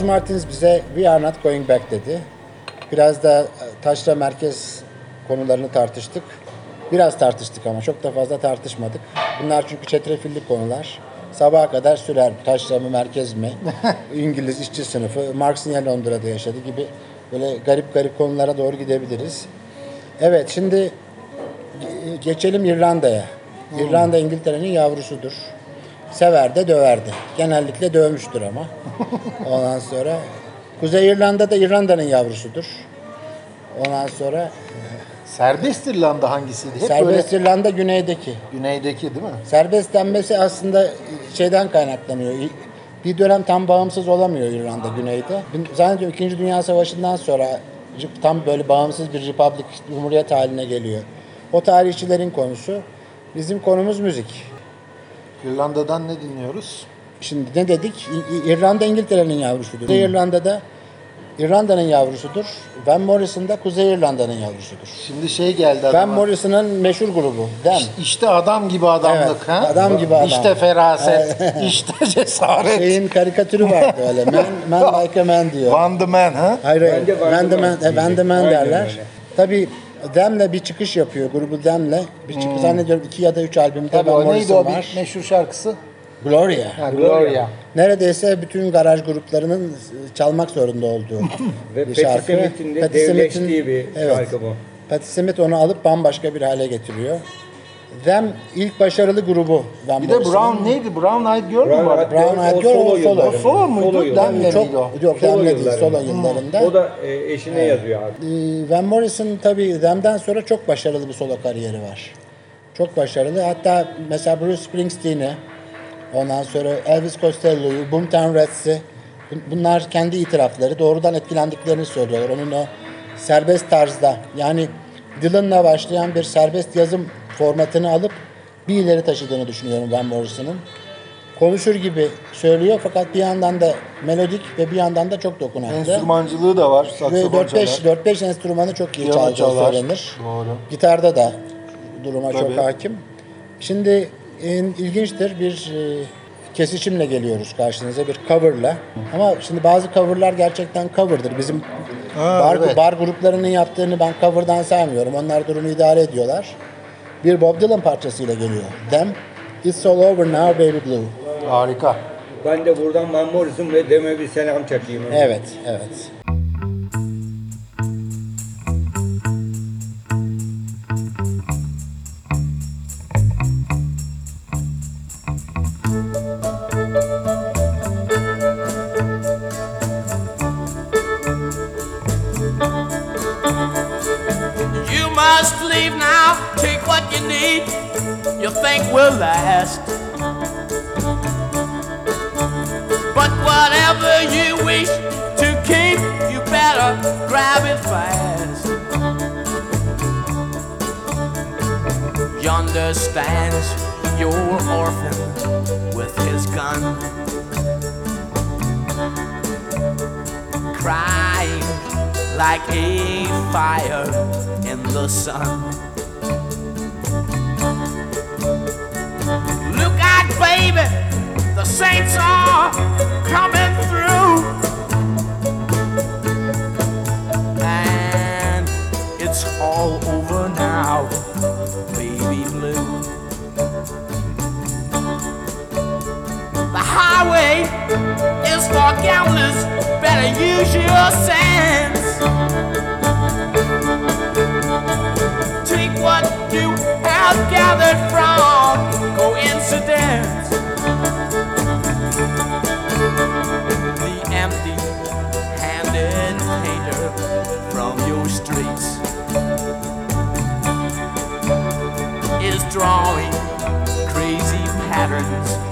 Martins bize we are not going back dedi. Biraz da e, taşra merkez konularını tartıştık. Biraz tartıştık ama çok da fazla tartışmadık. Bunlar çünkü çetrefilli konular. Sabaha kadar sürer. Taşra mı merkez mi? İngiliz işçi sınıfı. Marx niye Londra'da yaşadı gibi böyle garip garip konulara doğru gidebiliriz. Evet şimdi ge- geçelim İrlanda'ya. İrlanda İngiltere'nin yavrusudur. Sever de döver de. Genellikle dövmüştür ama. Ondan sonra Kuzey İrlanda da İrlanda'nın yavrusudur. Ondan sonra Serbest İrlanda hangisiydi? Hep serbest böyle İrlanda güneydeki. güneydeki değil mi? Serbest denmesi aslında şeyden kaynaklanıyor. Bir dönem tam bağımsız olamıyor İrlanda güneyde. Zannediyorum 2. Dünya Savaşı'ndan sonra tam böyle bağımsız bir republik, cumhuriyet haline geliyor. O tarihçilerin konusu. Bizim konumuz müzik. İrlanda'dan ne dinliyoruz? Şimdi ne dedik? İrlanda İngiltere'nin yavrusudur. Kuzey İrlanda'da İrlanda'nın yavrusudur. Van Morrison da Kuzey İrlanda'nın yavrusudur. Şimdi şey geldi Van adama. Morrison'ın meşhur grubu. Dem. İşte adam gibi adamlık Evet, ha? adam gibi adam. İşte feraset, işte cesaret. Şeyin karikatürü vardı öyle. Man, man like a man diyor. Van the man ha? Hayır hayır. Van Van the Man Man, Van the Man derler. Tabii Dem'le bir çıkış yapıyor. Grubu Dem'le. Bir çıkış zannediyorum iki ya da üç albümde Tabii o neydi o var. bir meşhur şarkısı? Gloria. Ha, Gloria. Neredeyse bütün garaj gruplarının çalmak zorunda olduğu Ve bir Patti şarkı. Smith'in de Patti devleştiği bir evet. şarkı bu. Patti Smith onu alıp bambaşka bir hale getiriyor. Them ilk başarılı grubu Van Bir de Morrison'ın. Brown neydi? Brown Eyed Girl mü Brown vardı? Eyed Brown Eyed Girl, o solo. O solo muydu? Solo yılları. Demle Çok, miydi o? yok Solo Dem'le değil, yıllarında. solo yıllarında. O da e, eşine yazıyor abi. Ee, Van Morrison tabii Them'den sonra çok başarılı bir solo kariyeri var. Çok başarılı. Hatta mesela Bruce Springsteen'i, ondan sonra Elvis Costello'yu, Boomtown Rats'i bun- bunlar kendi itirafları. Doğrudan etkilendiklerini söylüyorlar. Onun o serbest tarzda yani Dylan'la başlayan bir serbest yazım formatını alıp bir ileri taşıdığını düşünüyorum Van Morrison'ın. Konuşur gibi söylüyor fakat bir yandan da melodik ve bir yandan da çok dokunaklı. Enstrümancılığı da var. Ve Saksafon 4-5 çalar. 4-5 enstrümanı çok iyi çaldığı söylenir. Doğru. Gitarda da duruma Tabii. çok hakim. Şimdi en ilginçtir bir e, kesişimle geliyoruz karşınıza bir coverla. Ama şimdi bazı coverlar gerçekten cover'dır. Bizim Ha, bar, evet. bar gruplarının yaptığını ben cover'dan saymıyorum. Onlar durumu idare ediyorlar. Bir Bob Dylan parçasıyla geliyor. Them, It's All Over Now Baby Blue. Harika. Ben de buradan Van Morrison ve Dem'e bir selam çakayım. Evet, evet. You must leave now. Take what you think will last. But whatever you wish to keep, you better grab it fast. Yonder stands your orphan with his gun, crying like a fire in the sun. Baby, the saints are coming through. And it's all over now, baby blue. The highway is for gamblers, better use your sense. Take what you have gathered from coincidence. The empty handed painter from your streets is drawing crazy patterns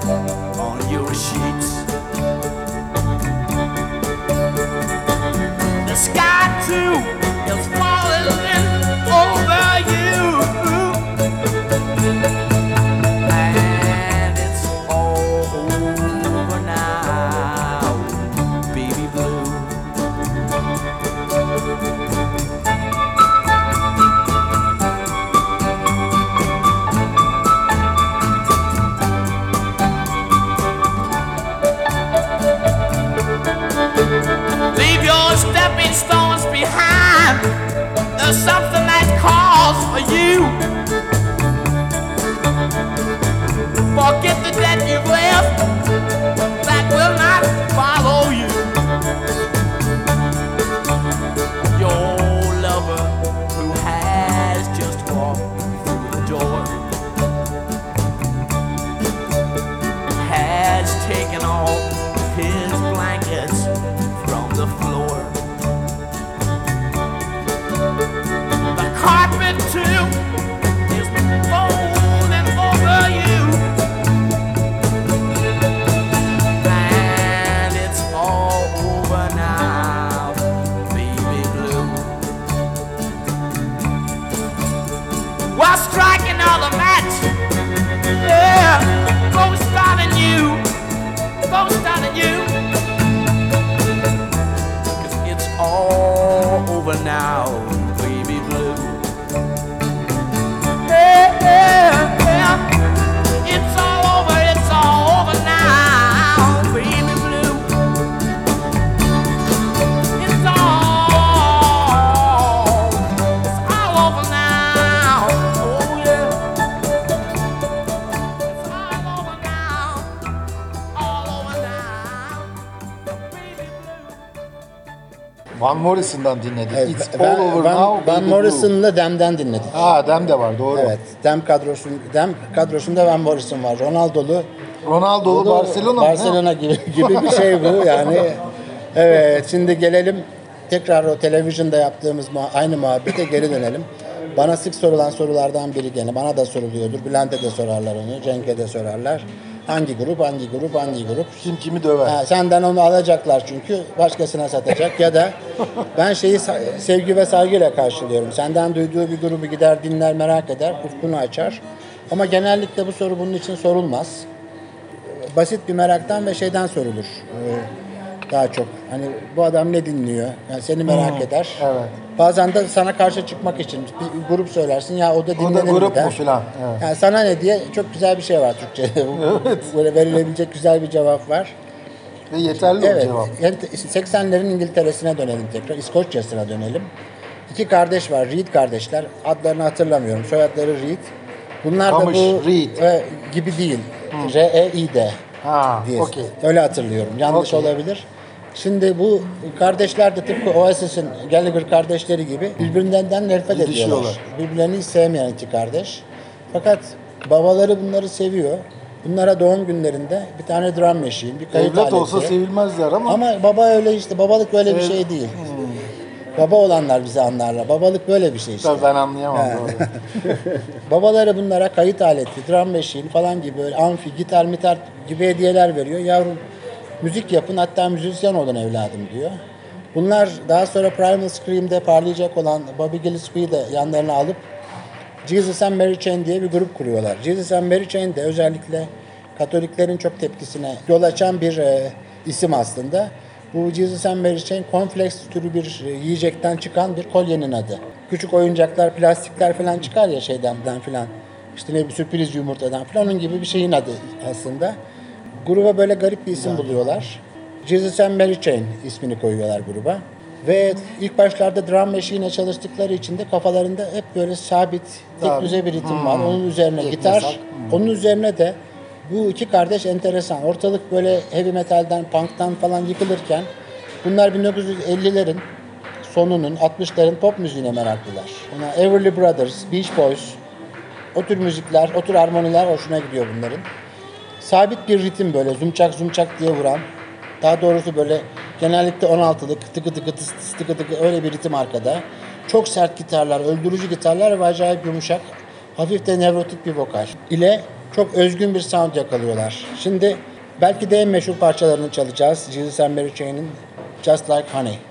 Van Morrison'dan dinledik. Evet, It's Van, all over Van, now. Van. Morrison'la Dem'den dinledik. Ha Dem de var doğru. Evet, Dem kadrosu, Dem kadrosunda Van Morrison var. Ronaldo'lu. Ronaldo'lu da Barcelona? Barcelona gibi, gibi bir şey bu yani. Evet, şimdi gelelim tekrar o televizyonda yaptığımız aynı muhabbete geri dönelim. Bana sık sorulan sorulardan biri gene. Bana da soruluyordur. Bülent'e de sorarlar onu. Cenk'e de sorarlar. Hangi grup, hangi grup, hangi grup? Kim kimi döver. Ha, senden onu alacaklar çünkü başkasına satacak ya da ben şeyi sevgi ve saygıyla karşılıyorum. Senden duyduğu bir grubu gider dinler merak eder, ufkunu açar. Ama genellikle bu soru bunun için sorulmaz. Basit bir meraktan ve şeyden sorulur. Ee, daha çok. Hani bu adam ne dinliyor? Yani seni merak eder. evet. Bazen de sana karşı çıkmak için bir grup söylersin ya o da O da dinlenir grup der. mu filan? Evet. Yani sana ne diye çok güzel bir şey var Türkçe'de. Böyle verilebilecek güzel bir cevap var. Ve yeterli o Evet. cevap. Yani 80'lerin İngiltere'sine dönelim tekrar. İskoçya'sına dönelim. İki kardeş var. Reed kardeşler. Adlarını hatırlamıyorum. Soyadları Reed. Bunlar Kamış, da bu Reed. e, gibi değil. R-E-I-D diye. okey. Öyle hatırlıyorum. Yanlış Okey. olabilir. Şimdi bu kardeşler de tıpkı Oasis'in Gallagher kardeşleri gibi birbirinden nefret ediyorlar. Birbirlerini sevmeyen iki kardeş. Fakat babaları bunları seviyor. Bunlara doğum günlerinde bir tane drum machine, bir kayıt Evlat aleti. olsa sevilmezler ama, Ama baba öyle işte, babalık öyle bir şey değil. Baba olanlar bizi anlarlar. Babalık böyle bir şey işte. Tabii ben anlayamam doğru. Babaları bunlara kayıt aleti, drum machine falan gibi böyle amfi, gitar, mitar gibi hediyeler veriyor. Yavrum müzik yapın hatta müzisyen olun evladım diyor. Bunlar daha sonra Primal Scream'de parlayacak olan Bobby Gillespie'yi de yanlarına alıp Jesus and Mary Chain diye bir grup kuruyorlar. Jesus and Mary Chain de özellikle Katoliklerin çok tepkisine yol açan bir e, isim aslında. Bu Jesus and Mary Chain cornflakes türü bir e, yiyecekten çıkan bir kolyenin adı. Küçük oyuncaklar, plastikler falan çıkar ya şeyden falan. İşte ne bir sürpriz yumurtadan falan onun gibi bir şeyin adı aslında. Gruba böyle garip bir isim buluyorlar. Jesus and Mary Chain ismini koyuyorlar gruba. Ve ilk başlarda drum machine'e çalıştıkları için de kafalarında hep böyle sabit, tek düze bir ritim var. Onun üzerine Tek gitar, yasak. onun üzerine de bu iki kardeş enteresan. Ortalık böyle heavy metalden, punktan falan yıkılırken bunlar 1950'lerin sonunun, 60'ların pop müziğine meraklılar. Ona Everly Brothers, Beach Boys, o tür müzikler, o tür armoniler hoşuna gidiyor bunların. Sabit bir ritim böyle zumçak zumçak diye vuran. Daha doğrusu böyle genellikle 16'lık tıkı tıkı tıs tıs tıkı tıkı öyle bir ritim arkada. Çok sert gitarlar, öldürücü gitarlar ve acayip yumuşak, hafif de nevrotik bir vokal ile çok özgün bir sound yakalıyorlar. Şimdi belki de en meşhur parçalarını çalacağız. Jesus and Mary Chain'in Just Like Honey.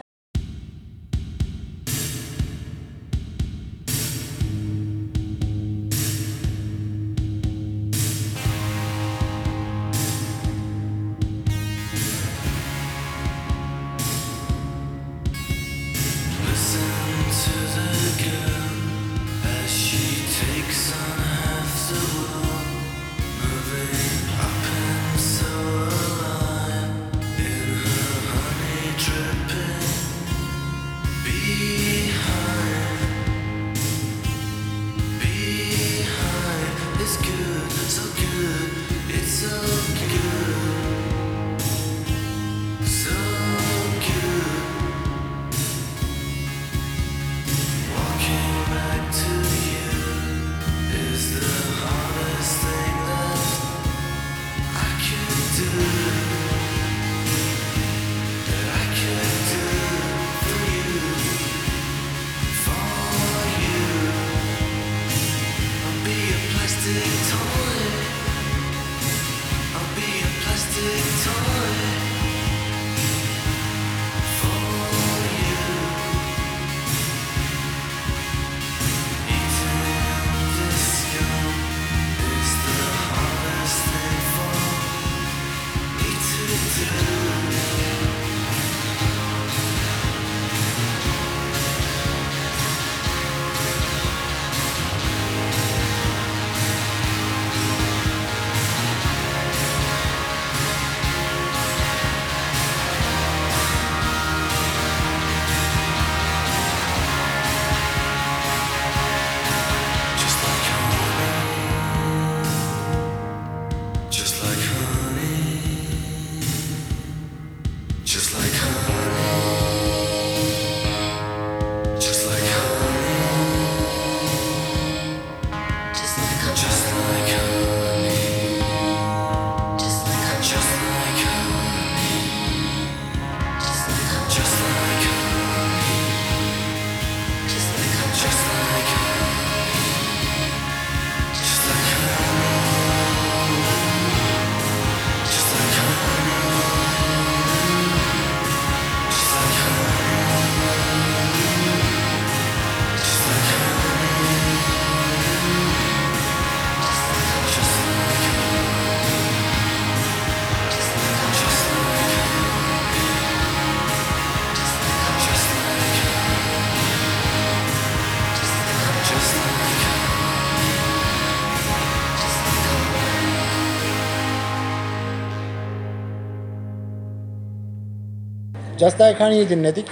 Honey'i dinledik.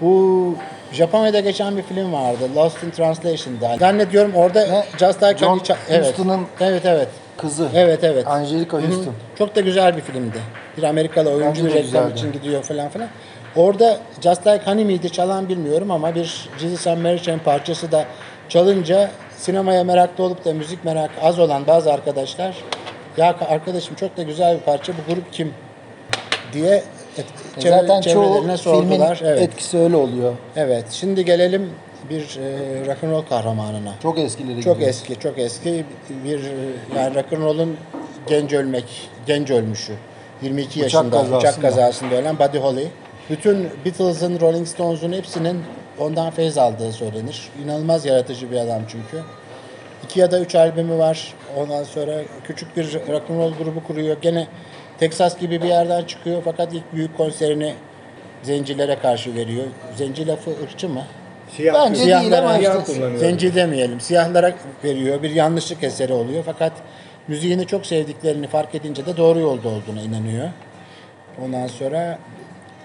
Bu Japonya'da geçen bir film vardı. Lost in Translation'da. Zannediyorum orada Ne? Just Like John evet. Evet evet. Kızı. Evet evet. Angelica. Houston. Çok da güzel bir filmdi. Bir Amerikalı oyuncu bir reklam için gidiyor falan filan. Orada Just Like Honey miydi çalan bilmiyorum ama bir Jesus and Mary Chain parçası da çalınca sinemaya meraklı olup da müzik merakı az olan bazı arkadaşlar ya arkadaşım çok da güzel bir parça bu grup kim diye çevre- Zaten çoğu çevrelerine filmin sordular. Evet. etkisi öyle oluyor. evet. Şimdi gelelim bir e, rock'n'roll kahramanına. Çok eskileri Çok gidiyoruz. eski, çok eski bir yani rock'n'roll'un genç ölmek, genç ölmüşü. 22 yaşında kazasında. uçak kazasında ölen Buddy Holly. Bütün Beatles'ın, Rolling Stones'un hepsinin ondan feyz aldığı söylenir. İnanılmaz yaratıcı bir adam çünkü. İki ya da üç albümü var. Ondan sonra küçük bir rock'n'roll grubu kuruyor. Gene Texas gibi bir yerden çıkıyor fakat ilk büyük konserini zencilere karşı veriyor. Zenci lafı ırkçı mı? Siyah Bence siyah- değil ama siyah. Zenci demeyelim. Siyahlara veriyor. Bir yanlışlık eseri oluyor. Fakat müziğini çok sevdiklerini fark edince de doğru yolda olduğuna inanıyor. Ondan sonra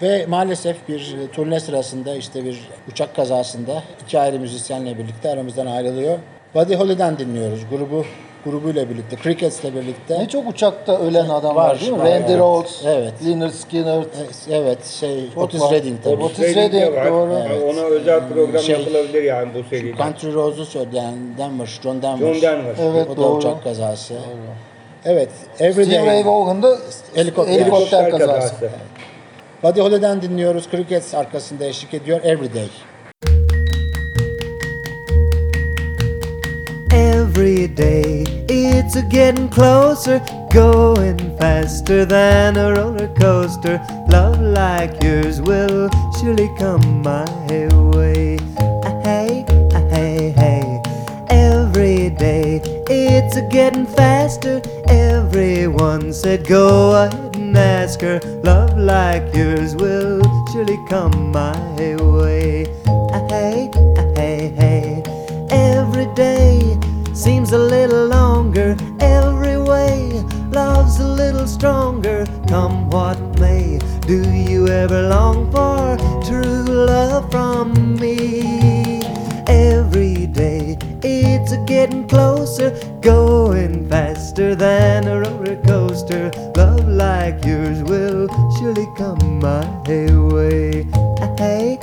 ve maalesef bir turne sırasında işte bir uçak kazasında iki ayrı müzisyenle birlikte aramızdan ayrılıyor. Buddy Holly'den dinliyoruz. Grubu grubuyla birlikte, Crickets'le birlikte. Ne çok uçakta ölen adam var, Var, değil mi? var, Randy evet. Rhodes, Evet. Leonard Skinner. Evet, şey Otis var. Redding tabii. Otis Redding doğru. Yani Ona özel program Şey- yapılabilir yani bu seride. Country Roads'u söyleyen Denver, John Denver. John Denver. Evet, o da doğru. uçak kazası. Evet, Everyday. Steve Ray Vaughan'da Helikopter. helikopter, Helikopter kazası. Buddy Holly'den dinliyoruz. Crickets arkasında eşlik ediyor. Everyday. Every day it's a getting closer, going faster than a roller coaster. Love like yours will surely come my way. Ah, Hey, ah, hey, hey. Every day it's a getting faster. Everyone said go ahead and ask her. Love like yours will surely come my way. Ah, Hey, hey, hey. Every day seems a little longer. Every way love's a little stronger. Come what may, do you ever long for true love from me? Every day it's a getting closer, going faster than a roller coaster. Love like yours will surely come my way. Hey,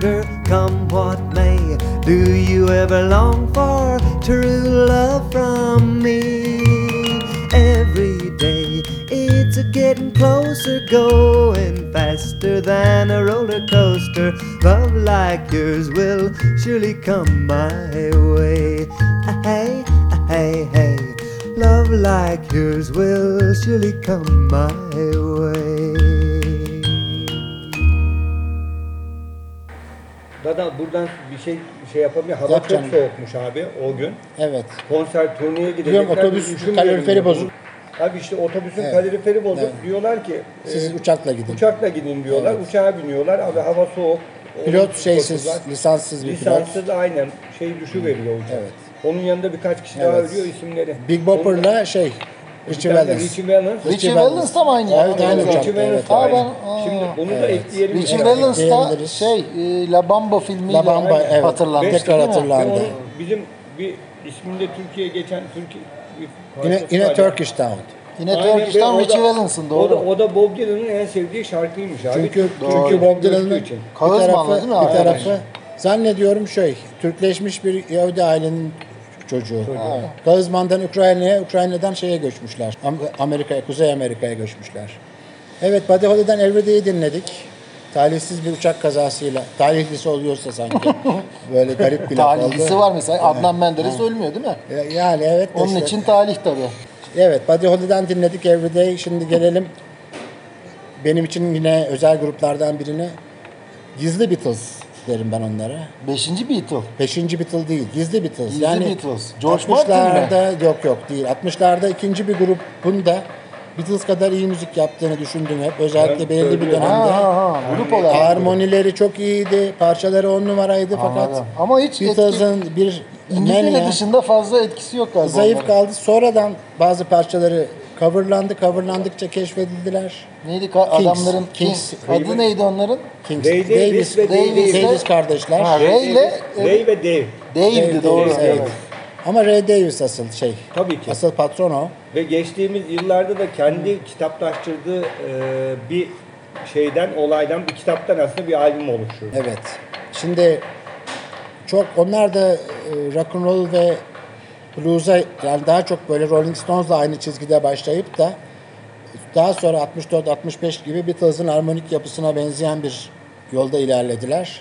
Come what may, do you ever long for true love from me? Every day it's a getting closer, going faster than a roller coaster. Love like yours will surely come my way. Hey, hey, hey. Love like yours will surely come my way. Dada buradan bir şey şey yapamıyor. Hava Yap çok canım. soğukmuş abi o gün. Evet. Konser turneye gidecekler. otobüs biz üşümeyelim kaloriferi bozuk. Abi işte otobüsün Evet. kaloriferi bozuk. Evet. Diyorlar ki Siz e, uçakla gidin. uçakla gidin diyorlar. Evet. Uçağa biniyorlar. Abi hava soğuk. Pilot şeysiz, tuttular. lisanssız bir pilot. Lisanssız aynen şey düşüveriyor uçak. Evet. Onun yanında birkaç kişi daha Evet. ölüyor isimleri. Big Bopper'la şey, Richie Bir Valens. Richie Valens. Richie Valens da mı aynı? Evet, aynı Evet, uçakta. Richie Evet. Valens. Aa, aynen. ben- aa. Şimdi bunu da Evet. ekleyelim. Richie. Valens da şey e, La Bamba filmiyle La Bamba, evet. hatırlanmıştı Tekrar hatırlandı. Ve onun bizim bir isminde Türkiye'ye geçen Türkiye bir Yine, yine. Turkish Town. Yine Aynen, Turkish'tan Richie da- Valens'ın O da, doğru. o da Bob Dylan'ın en sevdiği şarkıymış abi. Çünkü Doğru. çünkü Bob Dylan'ın bir tarafı, değil mi bir tarafı zannediyorum şey, Türkleşmiş bir Yahudi ailenin çocuğu. Kağızman'dan Ukrayna'ya, Ukrayna'dan şeye göçmüşler. Am- Amerika'ya, Kuzey Amerika'ya göçmüşler. Evet, Buddy Holly'den Everyday'i dinledik. Talihsiz bir uçak kazasıyla, talihlisi oluyorsa sanki. Böyle garip bir laf oldu. Talihlisi var mesela. Adnan Menderes ölmüyor değil mi? Ya- Yani evet. Onun işte- için talih tabii. Evet, Buddy Holly'den dinledik Everyday. Şimdi gelelim benim için yine özel gruplardan birine. Gizli Beatles derim ben onlara. Beşinci Beatle. Beşinci Beatle değil, Gizli Beatles. Gizli yani Beatles. George Martin mi? 60'larda yok yok değil. 60'larda ikinci bir grubun da Beatles kadar iyi müzik yaptığını düşündüm hep. Özellikle belirli bir dönemde. Ha ha ha. Grup olarak. Harmonileri çok iyiydi, parçaları on numaraydı fakat Anladım. Ama hiç Beatles'ın bir İngiltere dışında fazla etkisi yok galiba. zayıf onların. kaldı. Sonradan bazı parçaları coverlandı, coverlandıkça keşfedildiler. Neydi ka- Kings. adamların Kings. adı neydi onların? Kings, Ray Davis ve Dave Davis, Davis. Davis kardeşler. Ha, Ray ile Ray ve Dave. Dave'di Ray doğru. Davis, evet. evet. Ama Ray Davis asıl şey. Tabii ki. Asıl patron o. Ve geçtiğimiz yıllarda da kendi kitaplaştırdığı e, bir şeyden, olaydan, bir kitaptan aslında bir albüm oluşturdu. Evet. Şimdi çok onlar da e, rock and roll ve blues'a yani daha çok böyle Rolling Stones'la aynı çizgide başlayıp da daha sonra 64-65 gibi Beatles'ın armonik yapısına benzeyen bir yolda ilerlediler.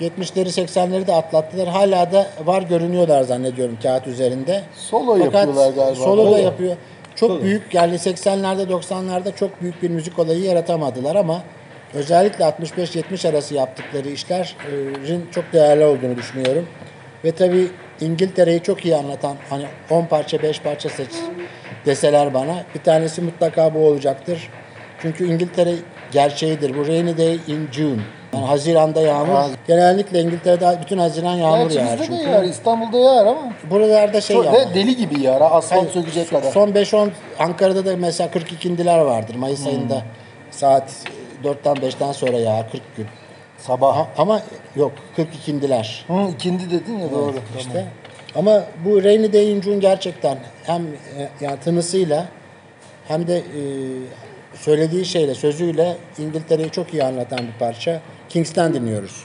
70'leri 80'leri de atlattılar. Hala da var görünüyorlar zannediyorum kağıt üzerinde. Solo yapıyorlar galiba. Solo da yapıyor. Çok Solo. büyük yani 80'lerde 90'larda çok büyük bir müzik olayı yaratamadılar ama özellikle 65-70 arası yaptıkları işlerin çok değerli olduğunu düşünüyorum. Ve tabii İngiltere'yi çok iyi anlatan hani 10 parça 5 parça seç deseler bana bir tanesi mutlaka bu olacaktır. Çünkü İngiltere gerçeğidir. Bu Rainy Day in June. Yani Haziran'da yağmur. Genellikle İngiltere'de bütün Haziran yağmur Gerçi yağar bizde de yağar, İstanbul'da yağar ama. Buralarda şey Çok, deli gibi yağar, ha, asfalt Hayır, sökecek kadar. Son 5-10 Ankara'da da mesela 42 indiler vardır. Mayıs Hmm. ayında saat 4'ten 5'ten sonra yağar 40 gün. Sabah. Ama yok 42 indiler. Hı, ikindi dedin ya doğru. İşte. Ama bu Rainy Day in June gerçekten hem e, yani tınısıyla hem de e, söylediği şeyle, sözüyle İngiltere'yi çok iyi anlatan bir parça. Kings'ten dinliyoruz.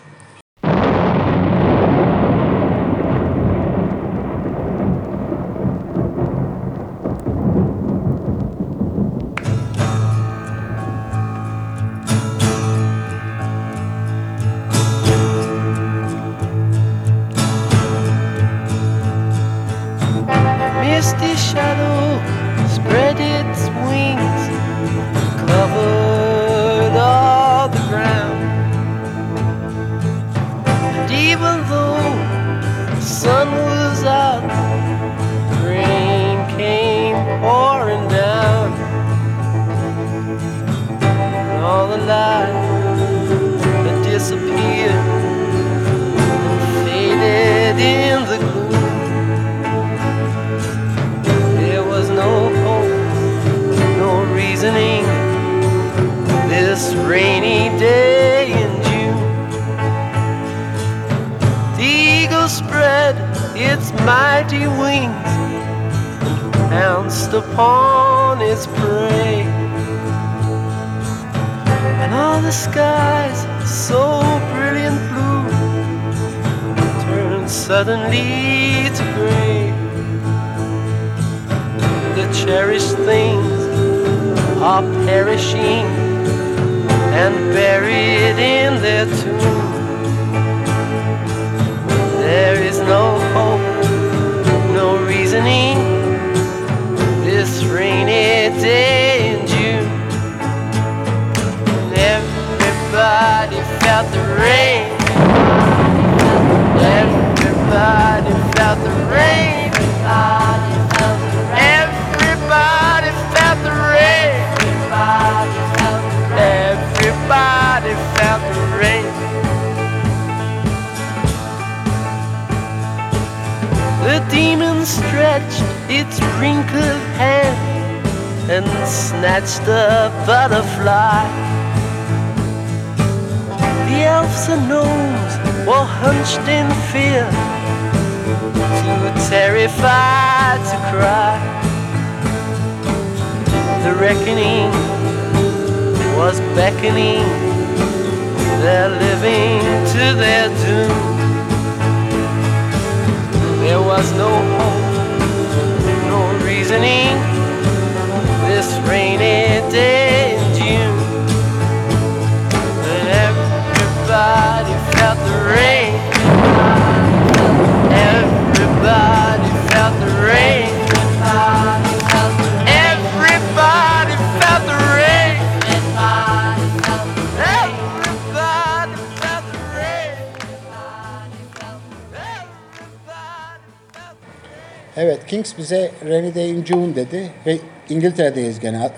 Kings bize Rainy Day in June dedi ve İngiltere'deyiz gene.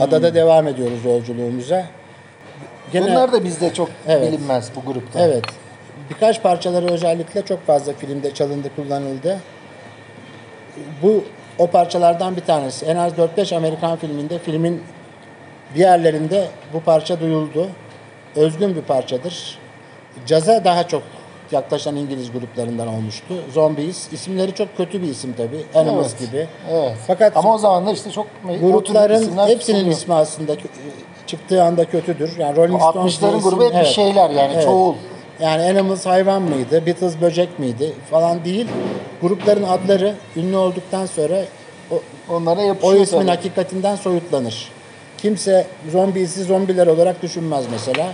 Adada devam ediyoruz yolculuğumuza. Gene, Bunlar da bizde çok Evet. bilinmez bu grupta. Evet. Birkaç parçaları özellikle çok fazla filmde çalındı, kullanıldı. Bu o parçalardan bir tanesi. En az 4-5 Amerikan filminde, filmin diğerlerinde bu parça duyuldu. Özgün bir parçadır. Caza daha çok yaklaşan İngiliz gruplarından olmuştu. Zombies. isimleri çok kötü bir isim tabii. Animals Evet. gibi. Evet. Fakat Ama o zamanlar işte çok o grupların hepsinin tutuluyor. ismi aslında çıktığı anda kötüdür. Yani Rolling O Stones 60'ların bir isim- grubu hep bir şeyler yani, çoğul. Yani Animals hayvan mıydı, Beatles böcek miydi falan değil. Grupların adları ünlü olduktan sonra o, Onlara o yapışıyor ismin tabii. hakikatinden soyutlanır. Kimse zombisi zombiler olarak düşünmez mesela.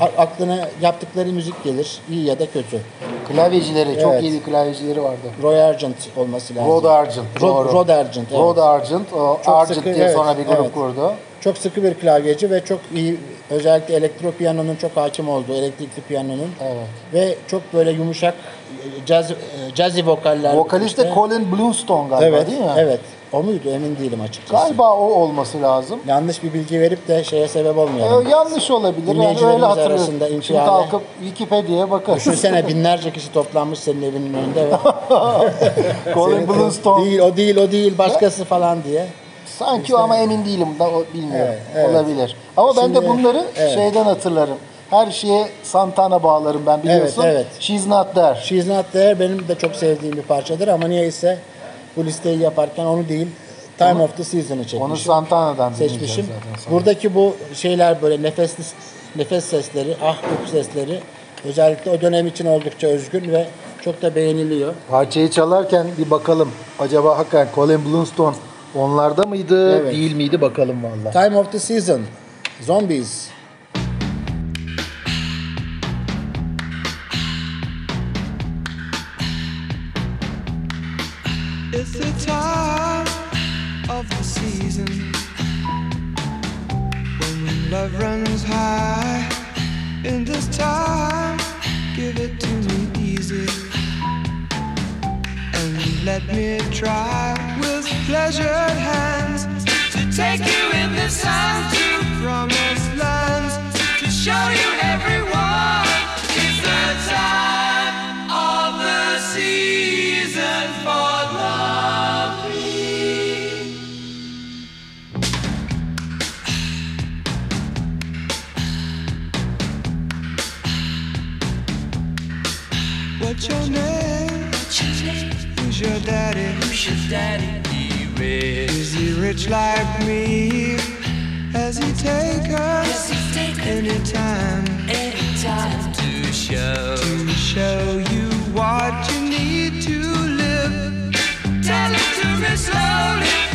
Aklına yaptıkları müzik gelir, iyi ya da kötü. Klavyecileri, çok Evet. iyi bir klavyecileri vardı. Roy Argent olması lazım. Rod Argent, Rod, doğru. Rod Argent. evet. Rod Argent, o Çok Argent sıkı, diye evet, sonra bir grup evet. kurdu. Çok sıkı bir klavyeci ve çok iyi özellikle elektro piyanonun çok hakim olduğu elektrikli piyanonun Evet. ve çok böyle yumuşak e, caz, e, vokaller. Vokalist de işte. Colin Bluestone galiba evet, değil mi? Evet. O muydu emin değilim açıkçası. Galiba o olması lazım. Yanlış bir bilgi verip de şeye sebep olmayalım. Ee, yanlış olabilir. Yani öyle hatırlıyorum. arasında Şimdi infiale- kalkıp Wikipedia'ya bakarız. Düşünsene binlerce kişi toplanmış senin evinin önünde ve Colin Bluestone. değil o değil o değil başkası falan diye. Sanki o ama emin değilim. Da, o, bilmiyorum. Evet, evet. Olabilir. Ama ben de Şimdi- bunları evet. şeyden hatırlarım. Her şeye Santana bağlarım ben biliyorsun. Evet, evet. She's Not There. She's Not There benim de çok sevdiğim bir parçadır ama niyeyse bu listeyi yaparken onu değil Time of the Season'ı çekmişim. Onu Santana'dan seçmişim. Buradaki bu şeyler böyle nefesli nefes sesleri, ah uk sesleri özellikle o dönem için oldukça özgün ve çok da beğeniliyor. Parçayı çalarken bir bakalım. Acaba hakikaten Colin Bluestone onlarda mıydı, Evet. değil miydi bakalım valla. Time of the Season, Zombies. It's the time of the season when love runs high. In this time, give it to me easy let me try with pleasured hands to take you in the sun to promised lands to show you everyone. It's the time of the season for loving. What's your name? Who's your daddy? Who's your daddy? Is he rich like me? Has he take us anytime? Anytime to show to show you what you need to live. Tell it to me slowly.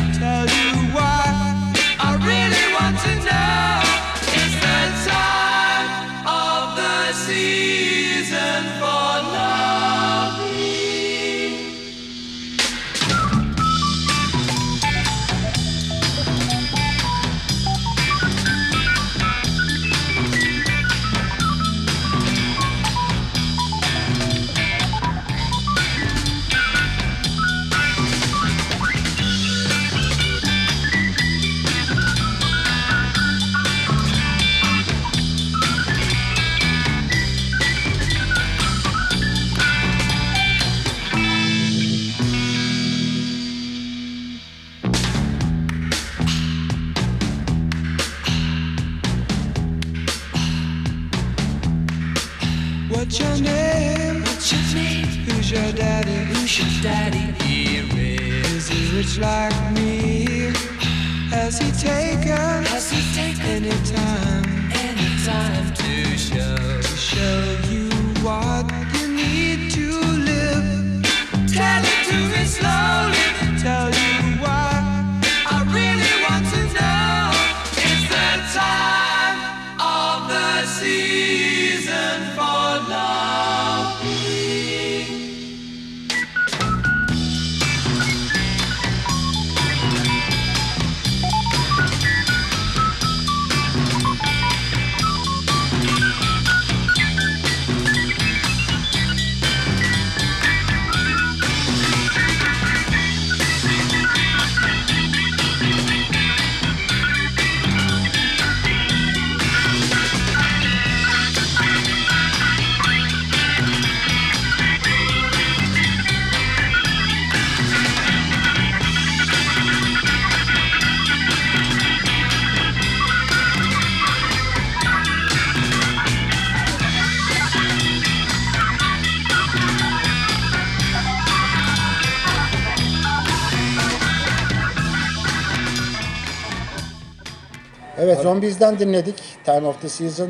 Zombies'den dinledik Time of the Season.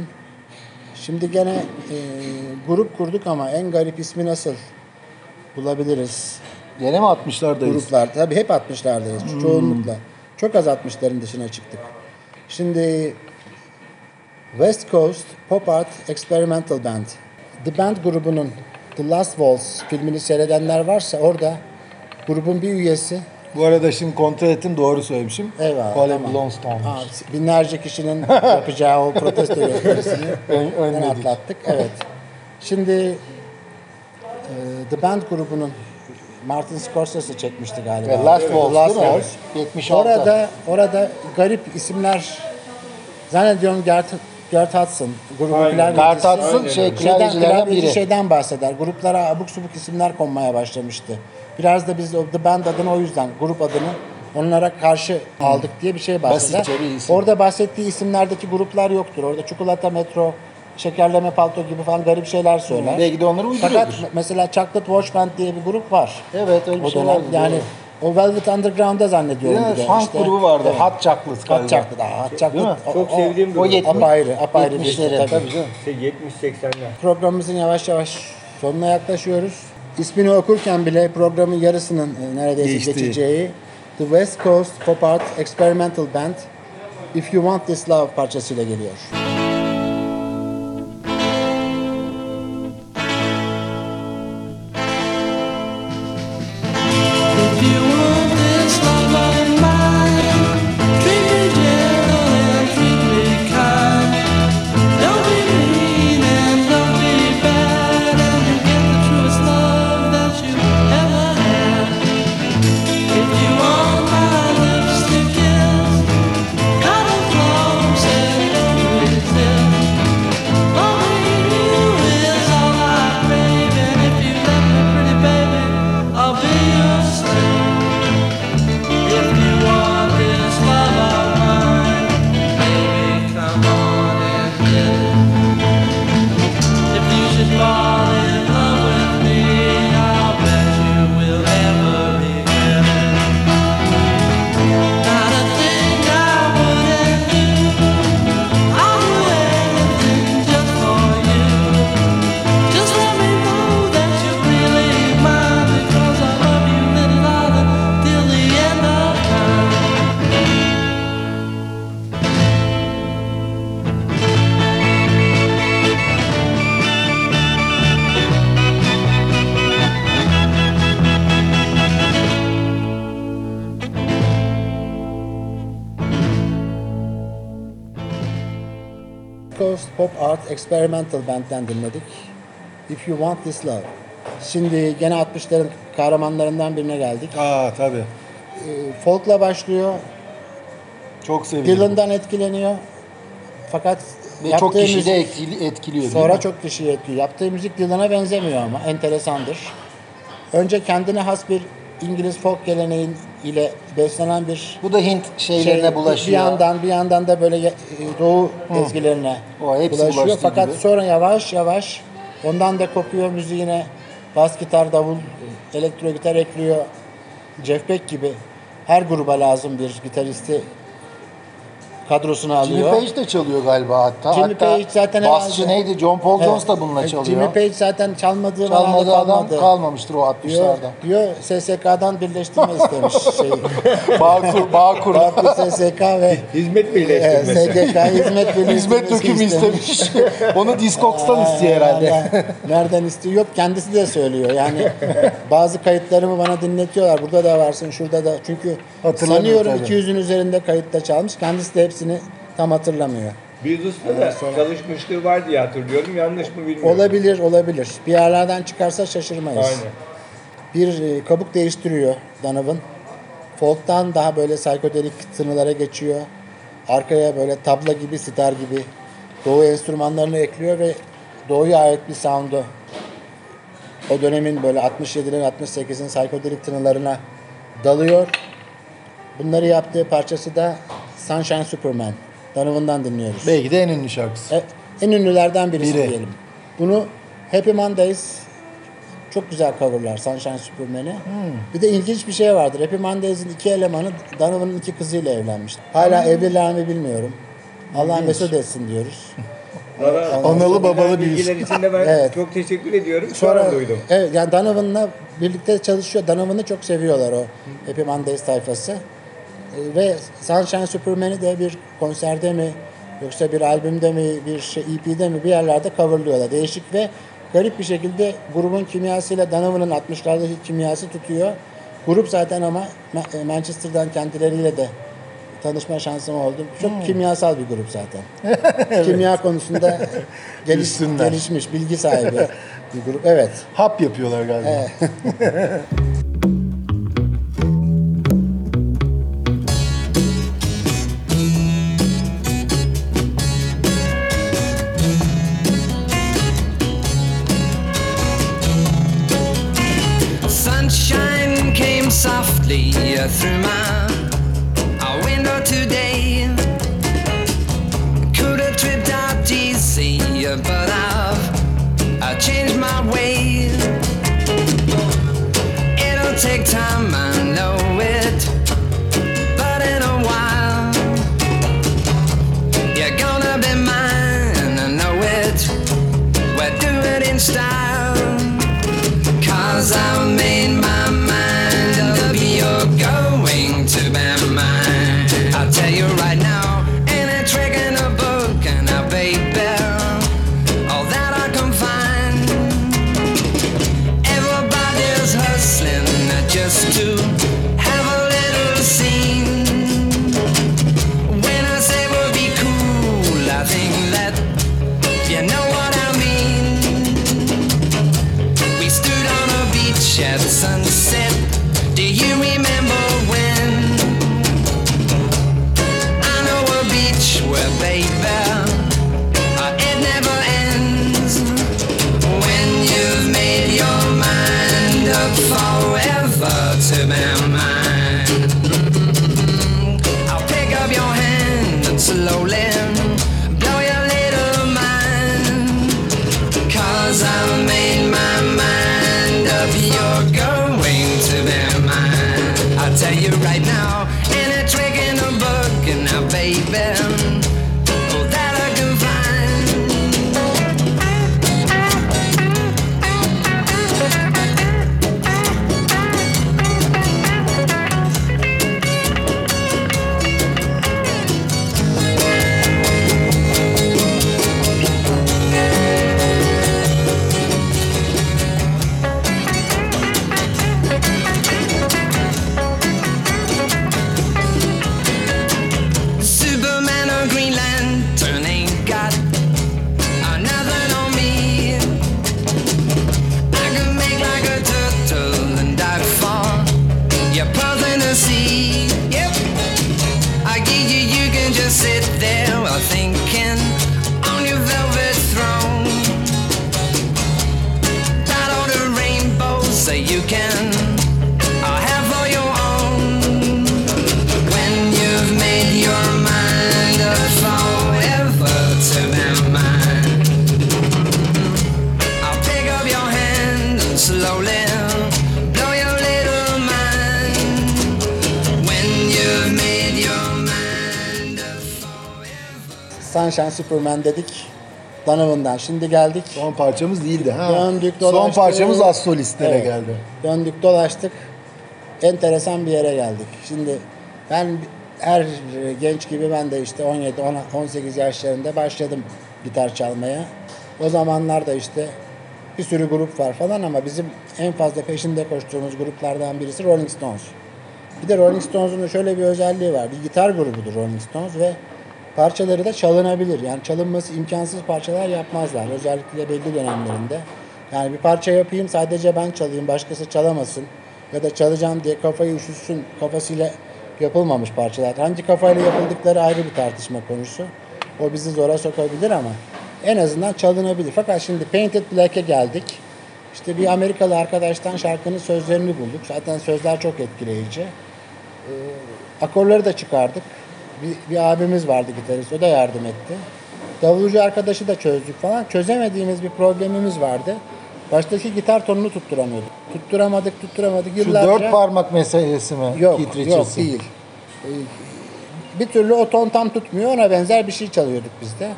Şimdi gene e, grup kurduk ama en garip ismi nasıl bulabiliriz? Gene mi 60'lardayız? Gruplar. Tabii hep 60'lardayız çoğunlukla. Çok az 60'ların dışına çıktık. Şimdi West Coast Pop Art Experimental Band. The Band grubunun The Last Waltz filmini seyredenler varsa orada grubun bir üyesi Bu arada şimdi kontrol ettim doğru söylemişim. Eyvallah. Colin tamam. Blomstone. Aa, binlerce kişinin yapacağı o protesto gösterisini Ön- atlattık. Evet. Şimdi e, The Band grubunun Martin Scorsese çekmişti galiba. Evet, Last Waltz The Last değil mi? Waltz. 76. Orada, orada garip isimler zannediyorum Gert, Hudson grubun. Gert Hudson şey Şeyden, klavyecilerden klavyeci biri. şeyden bahseder. Gruplara abuk subuk isimler konmaya başlamıştı. Biraz da biz The Band adını o yüzden, grup adını onlara karşı aldık diye bir şey bahseder. Basitçe bir isim. Orada bahsettiği isimlerdeki gruplar yoktur. Orada Çikolata Metro, Şekerleme Palto gibi falan garip şeyler söyler. Belki de onları Fakat uyduruyordur. mesela Chocolate Watch Band diye bir grup var. Evet öyle bir O şey dönem yani o Velvet Underground'da zannediyorum bir de de. funk işte. grubu vardı. Evet. Hot Chocolate. Hot Chocolate. Hot Chocolate. O- Çok o- sevdiğim bir O grup. 70 Apayrı, apayrı bir şey 70'leri tabii. tabii canım. İşte 70-80'ler. Programımızın yavaş yavaş sonuna yaklaşıyoruz. İsmini okurken bile programın yarısının e, neredeyse Geçti. geçeceği The West Coast Pop Art Experimental Band If You Want This Love parçasıyla geliyor. If Experimental Band'den dinledik. If You Want This Love. Şimdi gene 60'ların kahramanlarından birine geldik. Aa tabii. Ee, Folk'la başlıyor. Çok sevindim. Dylan'dan etkileniyor. Fakat Ve çok kişiyi müzik- de etkili, etkiliyor Sonra çok kişiyi etkiliyor. Yaptığı müzik Dylan'a benzemiyor ama enteresandır. Önce kendine has bir İngiliz folk geleneğin ile beslenen bir Bu da Hint şeylerine şey, bulaşıyor. Bir yandan bir yandan da böyle e, doğu ezgilerine O bulaşıyor. Fakat gibi. sonra yavaş yavaş ondan da kopuyor müziğine. Bas gitar, davul, elektro gitar ekliyor. Jeff Beck gibi her gruba lazım bir gitaristi kadrosuna Jimmy alıyor. Page de çalıyor galiba hatta. Jimmy hatta Page zaten basçı herhalde- neydi? John Paul Evet. Jones da bununla E, çalıyor. Jimmy Page zaten çalmadığı Çalmadığı adam kalmadı. kalmamıştır o Diyor, 60'larda. diyor SSK'dan birleştirme istemiş. Şey, Bağkur, Bağkur. Bağkur SSK ve Hizmet birleştirmesi. SGK hizmet birleştirmesi Hizmet dökümü istemiş. Onu Discogs'tan istiyor herhalde. Nereden, istiyor? Yok kendisi de söylüyor. Yani bazı kayıtlarımı bana dinletiyorlar. Burada da varsın, şurada da. Çünkü sanıyorum tabii. 200'ün üzerinde kayıtta çalmış. Kendisi de hepsini tam hatırlamıyor. Beatles'ta da çalışmışlığı var diye hatırlıyorum. Yanlış mı bilmiyorum. Olabilir, olabilir. Bir yerlerden çıkarsa şaşırmayız. Aynen. Bir e, kabuk değiştiriyor Donovan. Folk'tan daha böyle psikodelik tınılara geçiyor. Arkaya böyle tabla gibi, sitar gibi doğu enstrümanlarını ekliyor ve doğuya ait bir sound'u o dönemin böyle 67'lerin 68'in psikodelik tınılarına dalıyor. Bunları yaptığı parçası da Sunshine Superman. Donovan'dan dinliyoruz. Belki de en ünlü şarkısı. E, en ünlülerden birisi Biri. diyelim. Bunu Happy Mondays çok güzel coverlar Sunshine Superman'i. Hmm. Bir de ilginç bir şey vardır. Happy Mondays'in iki elemanı Donovan'ın iki kızıyla evlenmiş. Hala evliler mi bilmiyorum. Allah mesut etsin diyoruz. Valla Analı babalı bir bilgiler için de ben Evet. çok teşekkür ediyorum. Sonra Sonra duydum. evet yani Donovan'la birlikte çalışıyor. Donovan'ı çok seviyorlar o Happy Mondays tayfası. Ee, Ve Sunshine Superman'i de bir konserde mi yoksa bir albümde mi bir şey EP'de mi bir yerlerde coverlıyorlar. Değişik ve garip bir şekilde grubun kimyasıyla Donovan'ın 60'lardaki kimyası tutuyor. Grup zaten ama Ma- e, Manchester'dan kendileriyle de tanışma şansım oldu. Çok kimyasal bir grup zaten. Kimya konusunda geliş, gelişmiş, bilgi sahibi bir grup. Evet. Hap yapıyorlar galiba. Sunshine through my Superman dedik. Donovan'dan. Şimdi geldik. Son parçamız değildi ha. Döndük, Son dolaştık. parçamız az solistlere Evet. geldi. Döndük dolaştık. Enteresan bir yere geldik. Şimdi ben her genç gibi ben de işte 17 10 18 yaşlarında başladım gitar çalmaya. O zamanlarda işte bir sürü grup var falan ama bizim en fazla peşinde koştuğumuz gruplardan birisi Rolling Stones. Bir de Rolling Stones'un şöyle bir özelliği var. Bir gitar grubudur Rolling Stones ve parçaları da çalınabilir. Yani çalınması imkansız parçalar yapmazlar. Özellikle belli dönemlerinde. Yani bir parça yapayım sadece ben çalayım başkası çalamasın. Ya da çalacağım diye kafayı üşütsün kafasıyla yapılmamış parçalar. Hangi kafayla yapıldıkları ayrı bir tartışma konusu. O bizi zora sokabilir ama en azından çalınabilir. Fakat şimdi Painted Black'e geldik. İşte bir Amerikalı arkadaştan şarkının sözlerini bulduk. Zaten sözler çok etkileyici. Ee, akorları da çıkardık. Bir, bir abimiz vardı gitarist, o da yardım etti. Davulcu arkadaşı da çözdük falan. Çözemediğimiz bir problemimiz vardı. Baştaki gitar tonunu tutturamıyorduk. Tutturamadık, tutturamadık. Şu Yıllarca... dört parmak meselesi mi? Yok, yok değil. Ee, bir türlü o ton tam tutmuyor. Ona benzer bir şey çalıyorduk biz de.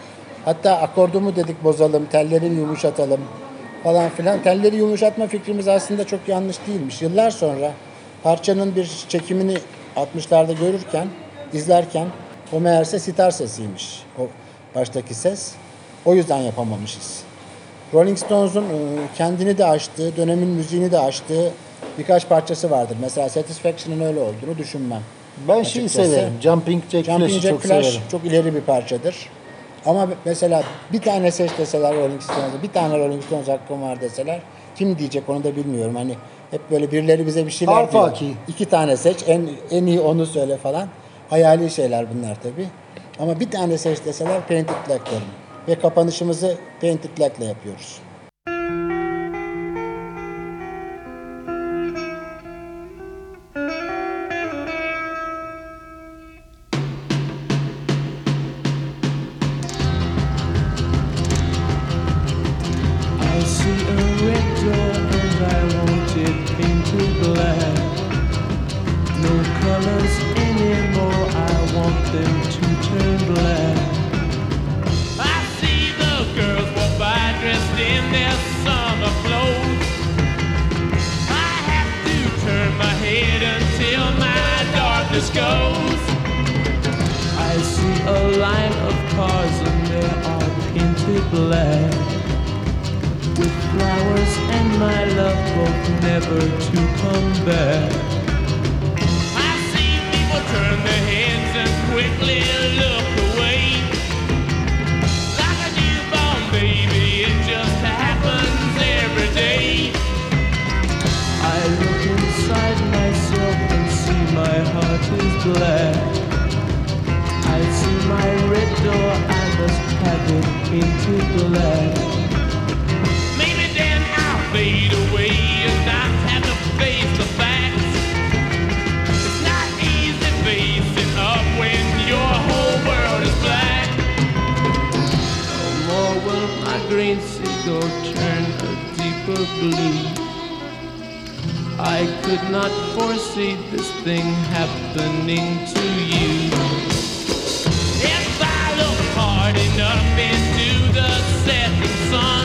Hatta akordumu dedik bozalım, telleri yumuşatalım falan filan. Telleri yumuşatma fikrimiz aslında çok yanlış değilmiş. Yıllar sonra parçanın bir çekimini 60'larda görürken, izlerken o meğerse sitar sesiymiş. O baştaki ses. O yüzden yapamamışız. Rolling Stones'un e, kendini de aştığı, dönemin müziğini de aştığı birkaç parçası vardır. Mesela Satisfaction'ın öyle olduğunu düşünmem. Ben şeyi severim. Jumping Jack Jumping Flash'ı Jack çok Flash severim. çok ileri bir parçadır. Ama mesela bir tane seç deseler Rolling Stones'da, bir tane Rolling Stones hakkım var deseler kim diyecek onu da bilmiyorum. Hani hep böyle birileri bize bir şeyler Afaki. diyor. İki tane seç, en, en iyi onu söyle falan. Hayali şeyler bunlar tabii. Ama bir tane seç deseler Painted Black derim. Ve kapanışımızı Painted Black'le yapıyoruz. Green seagull turn a deeper blue. I could not foresee this thing happening to you. If I look hard enough into the setting sun,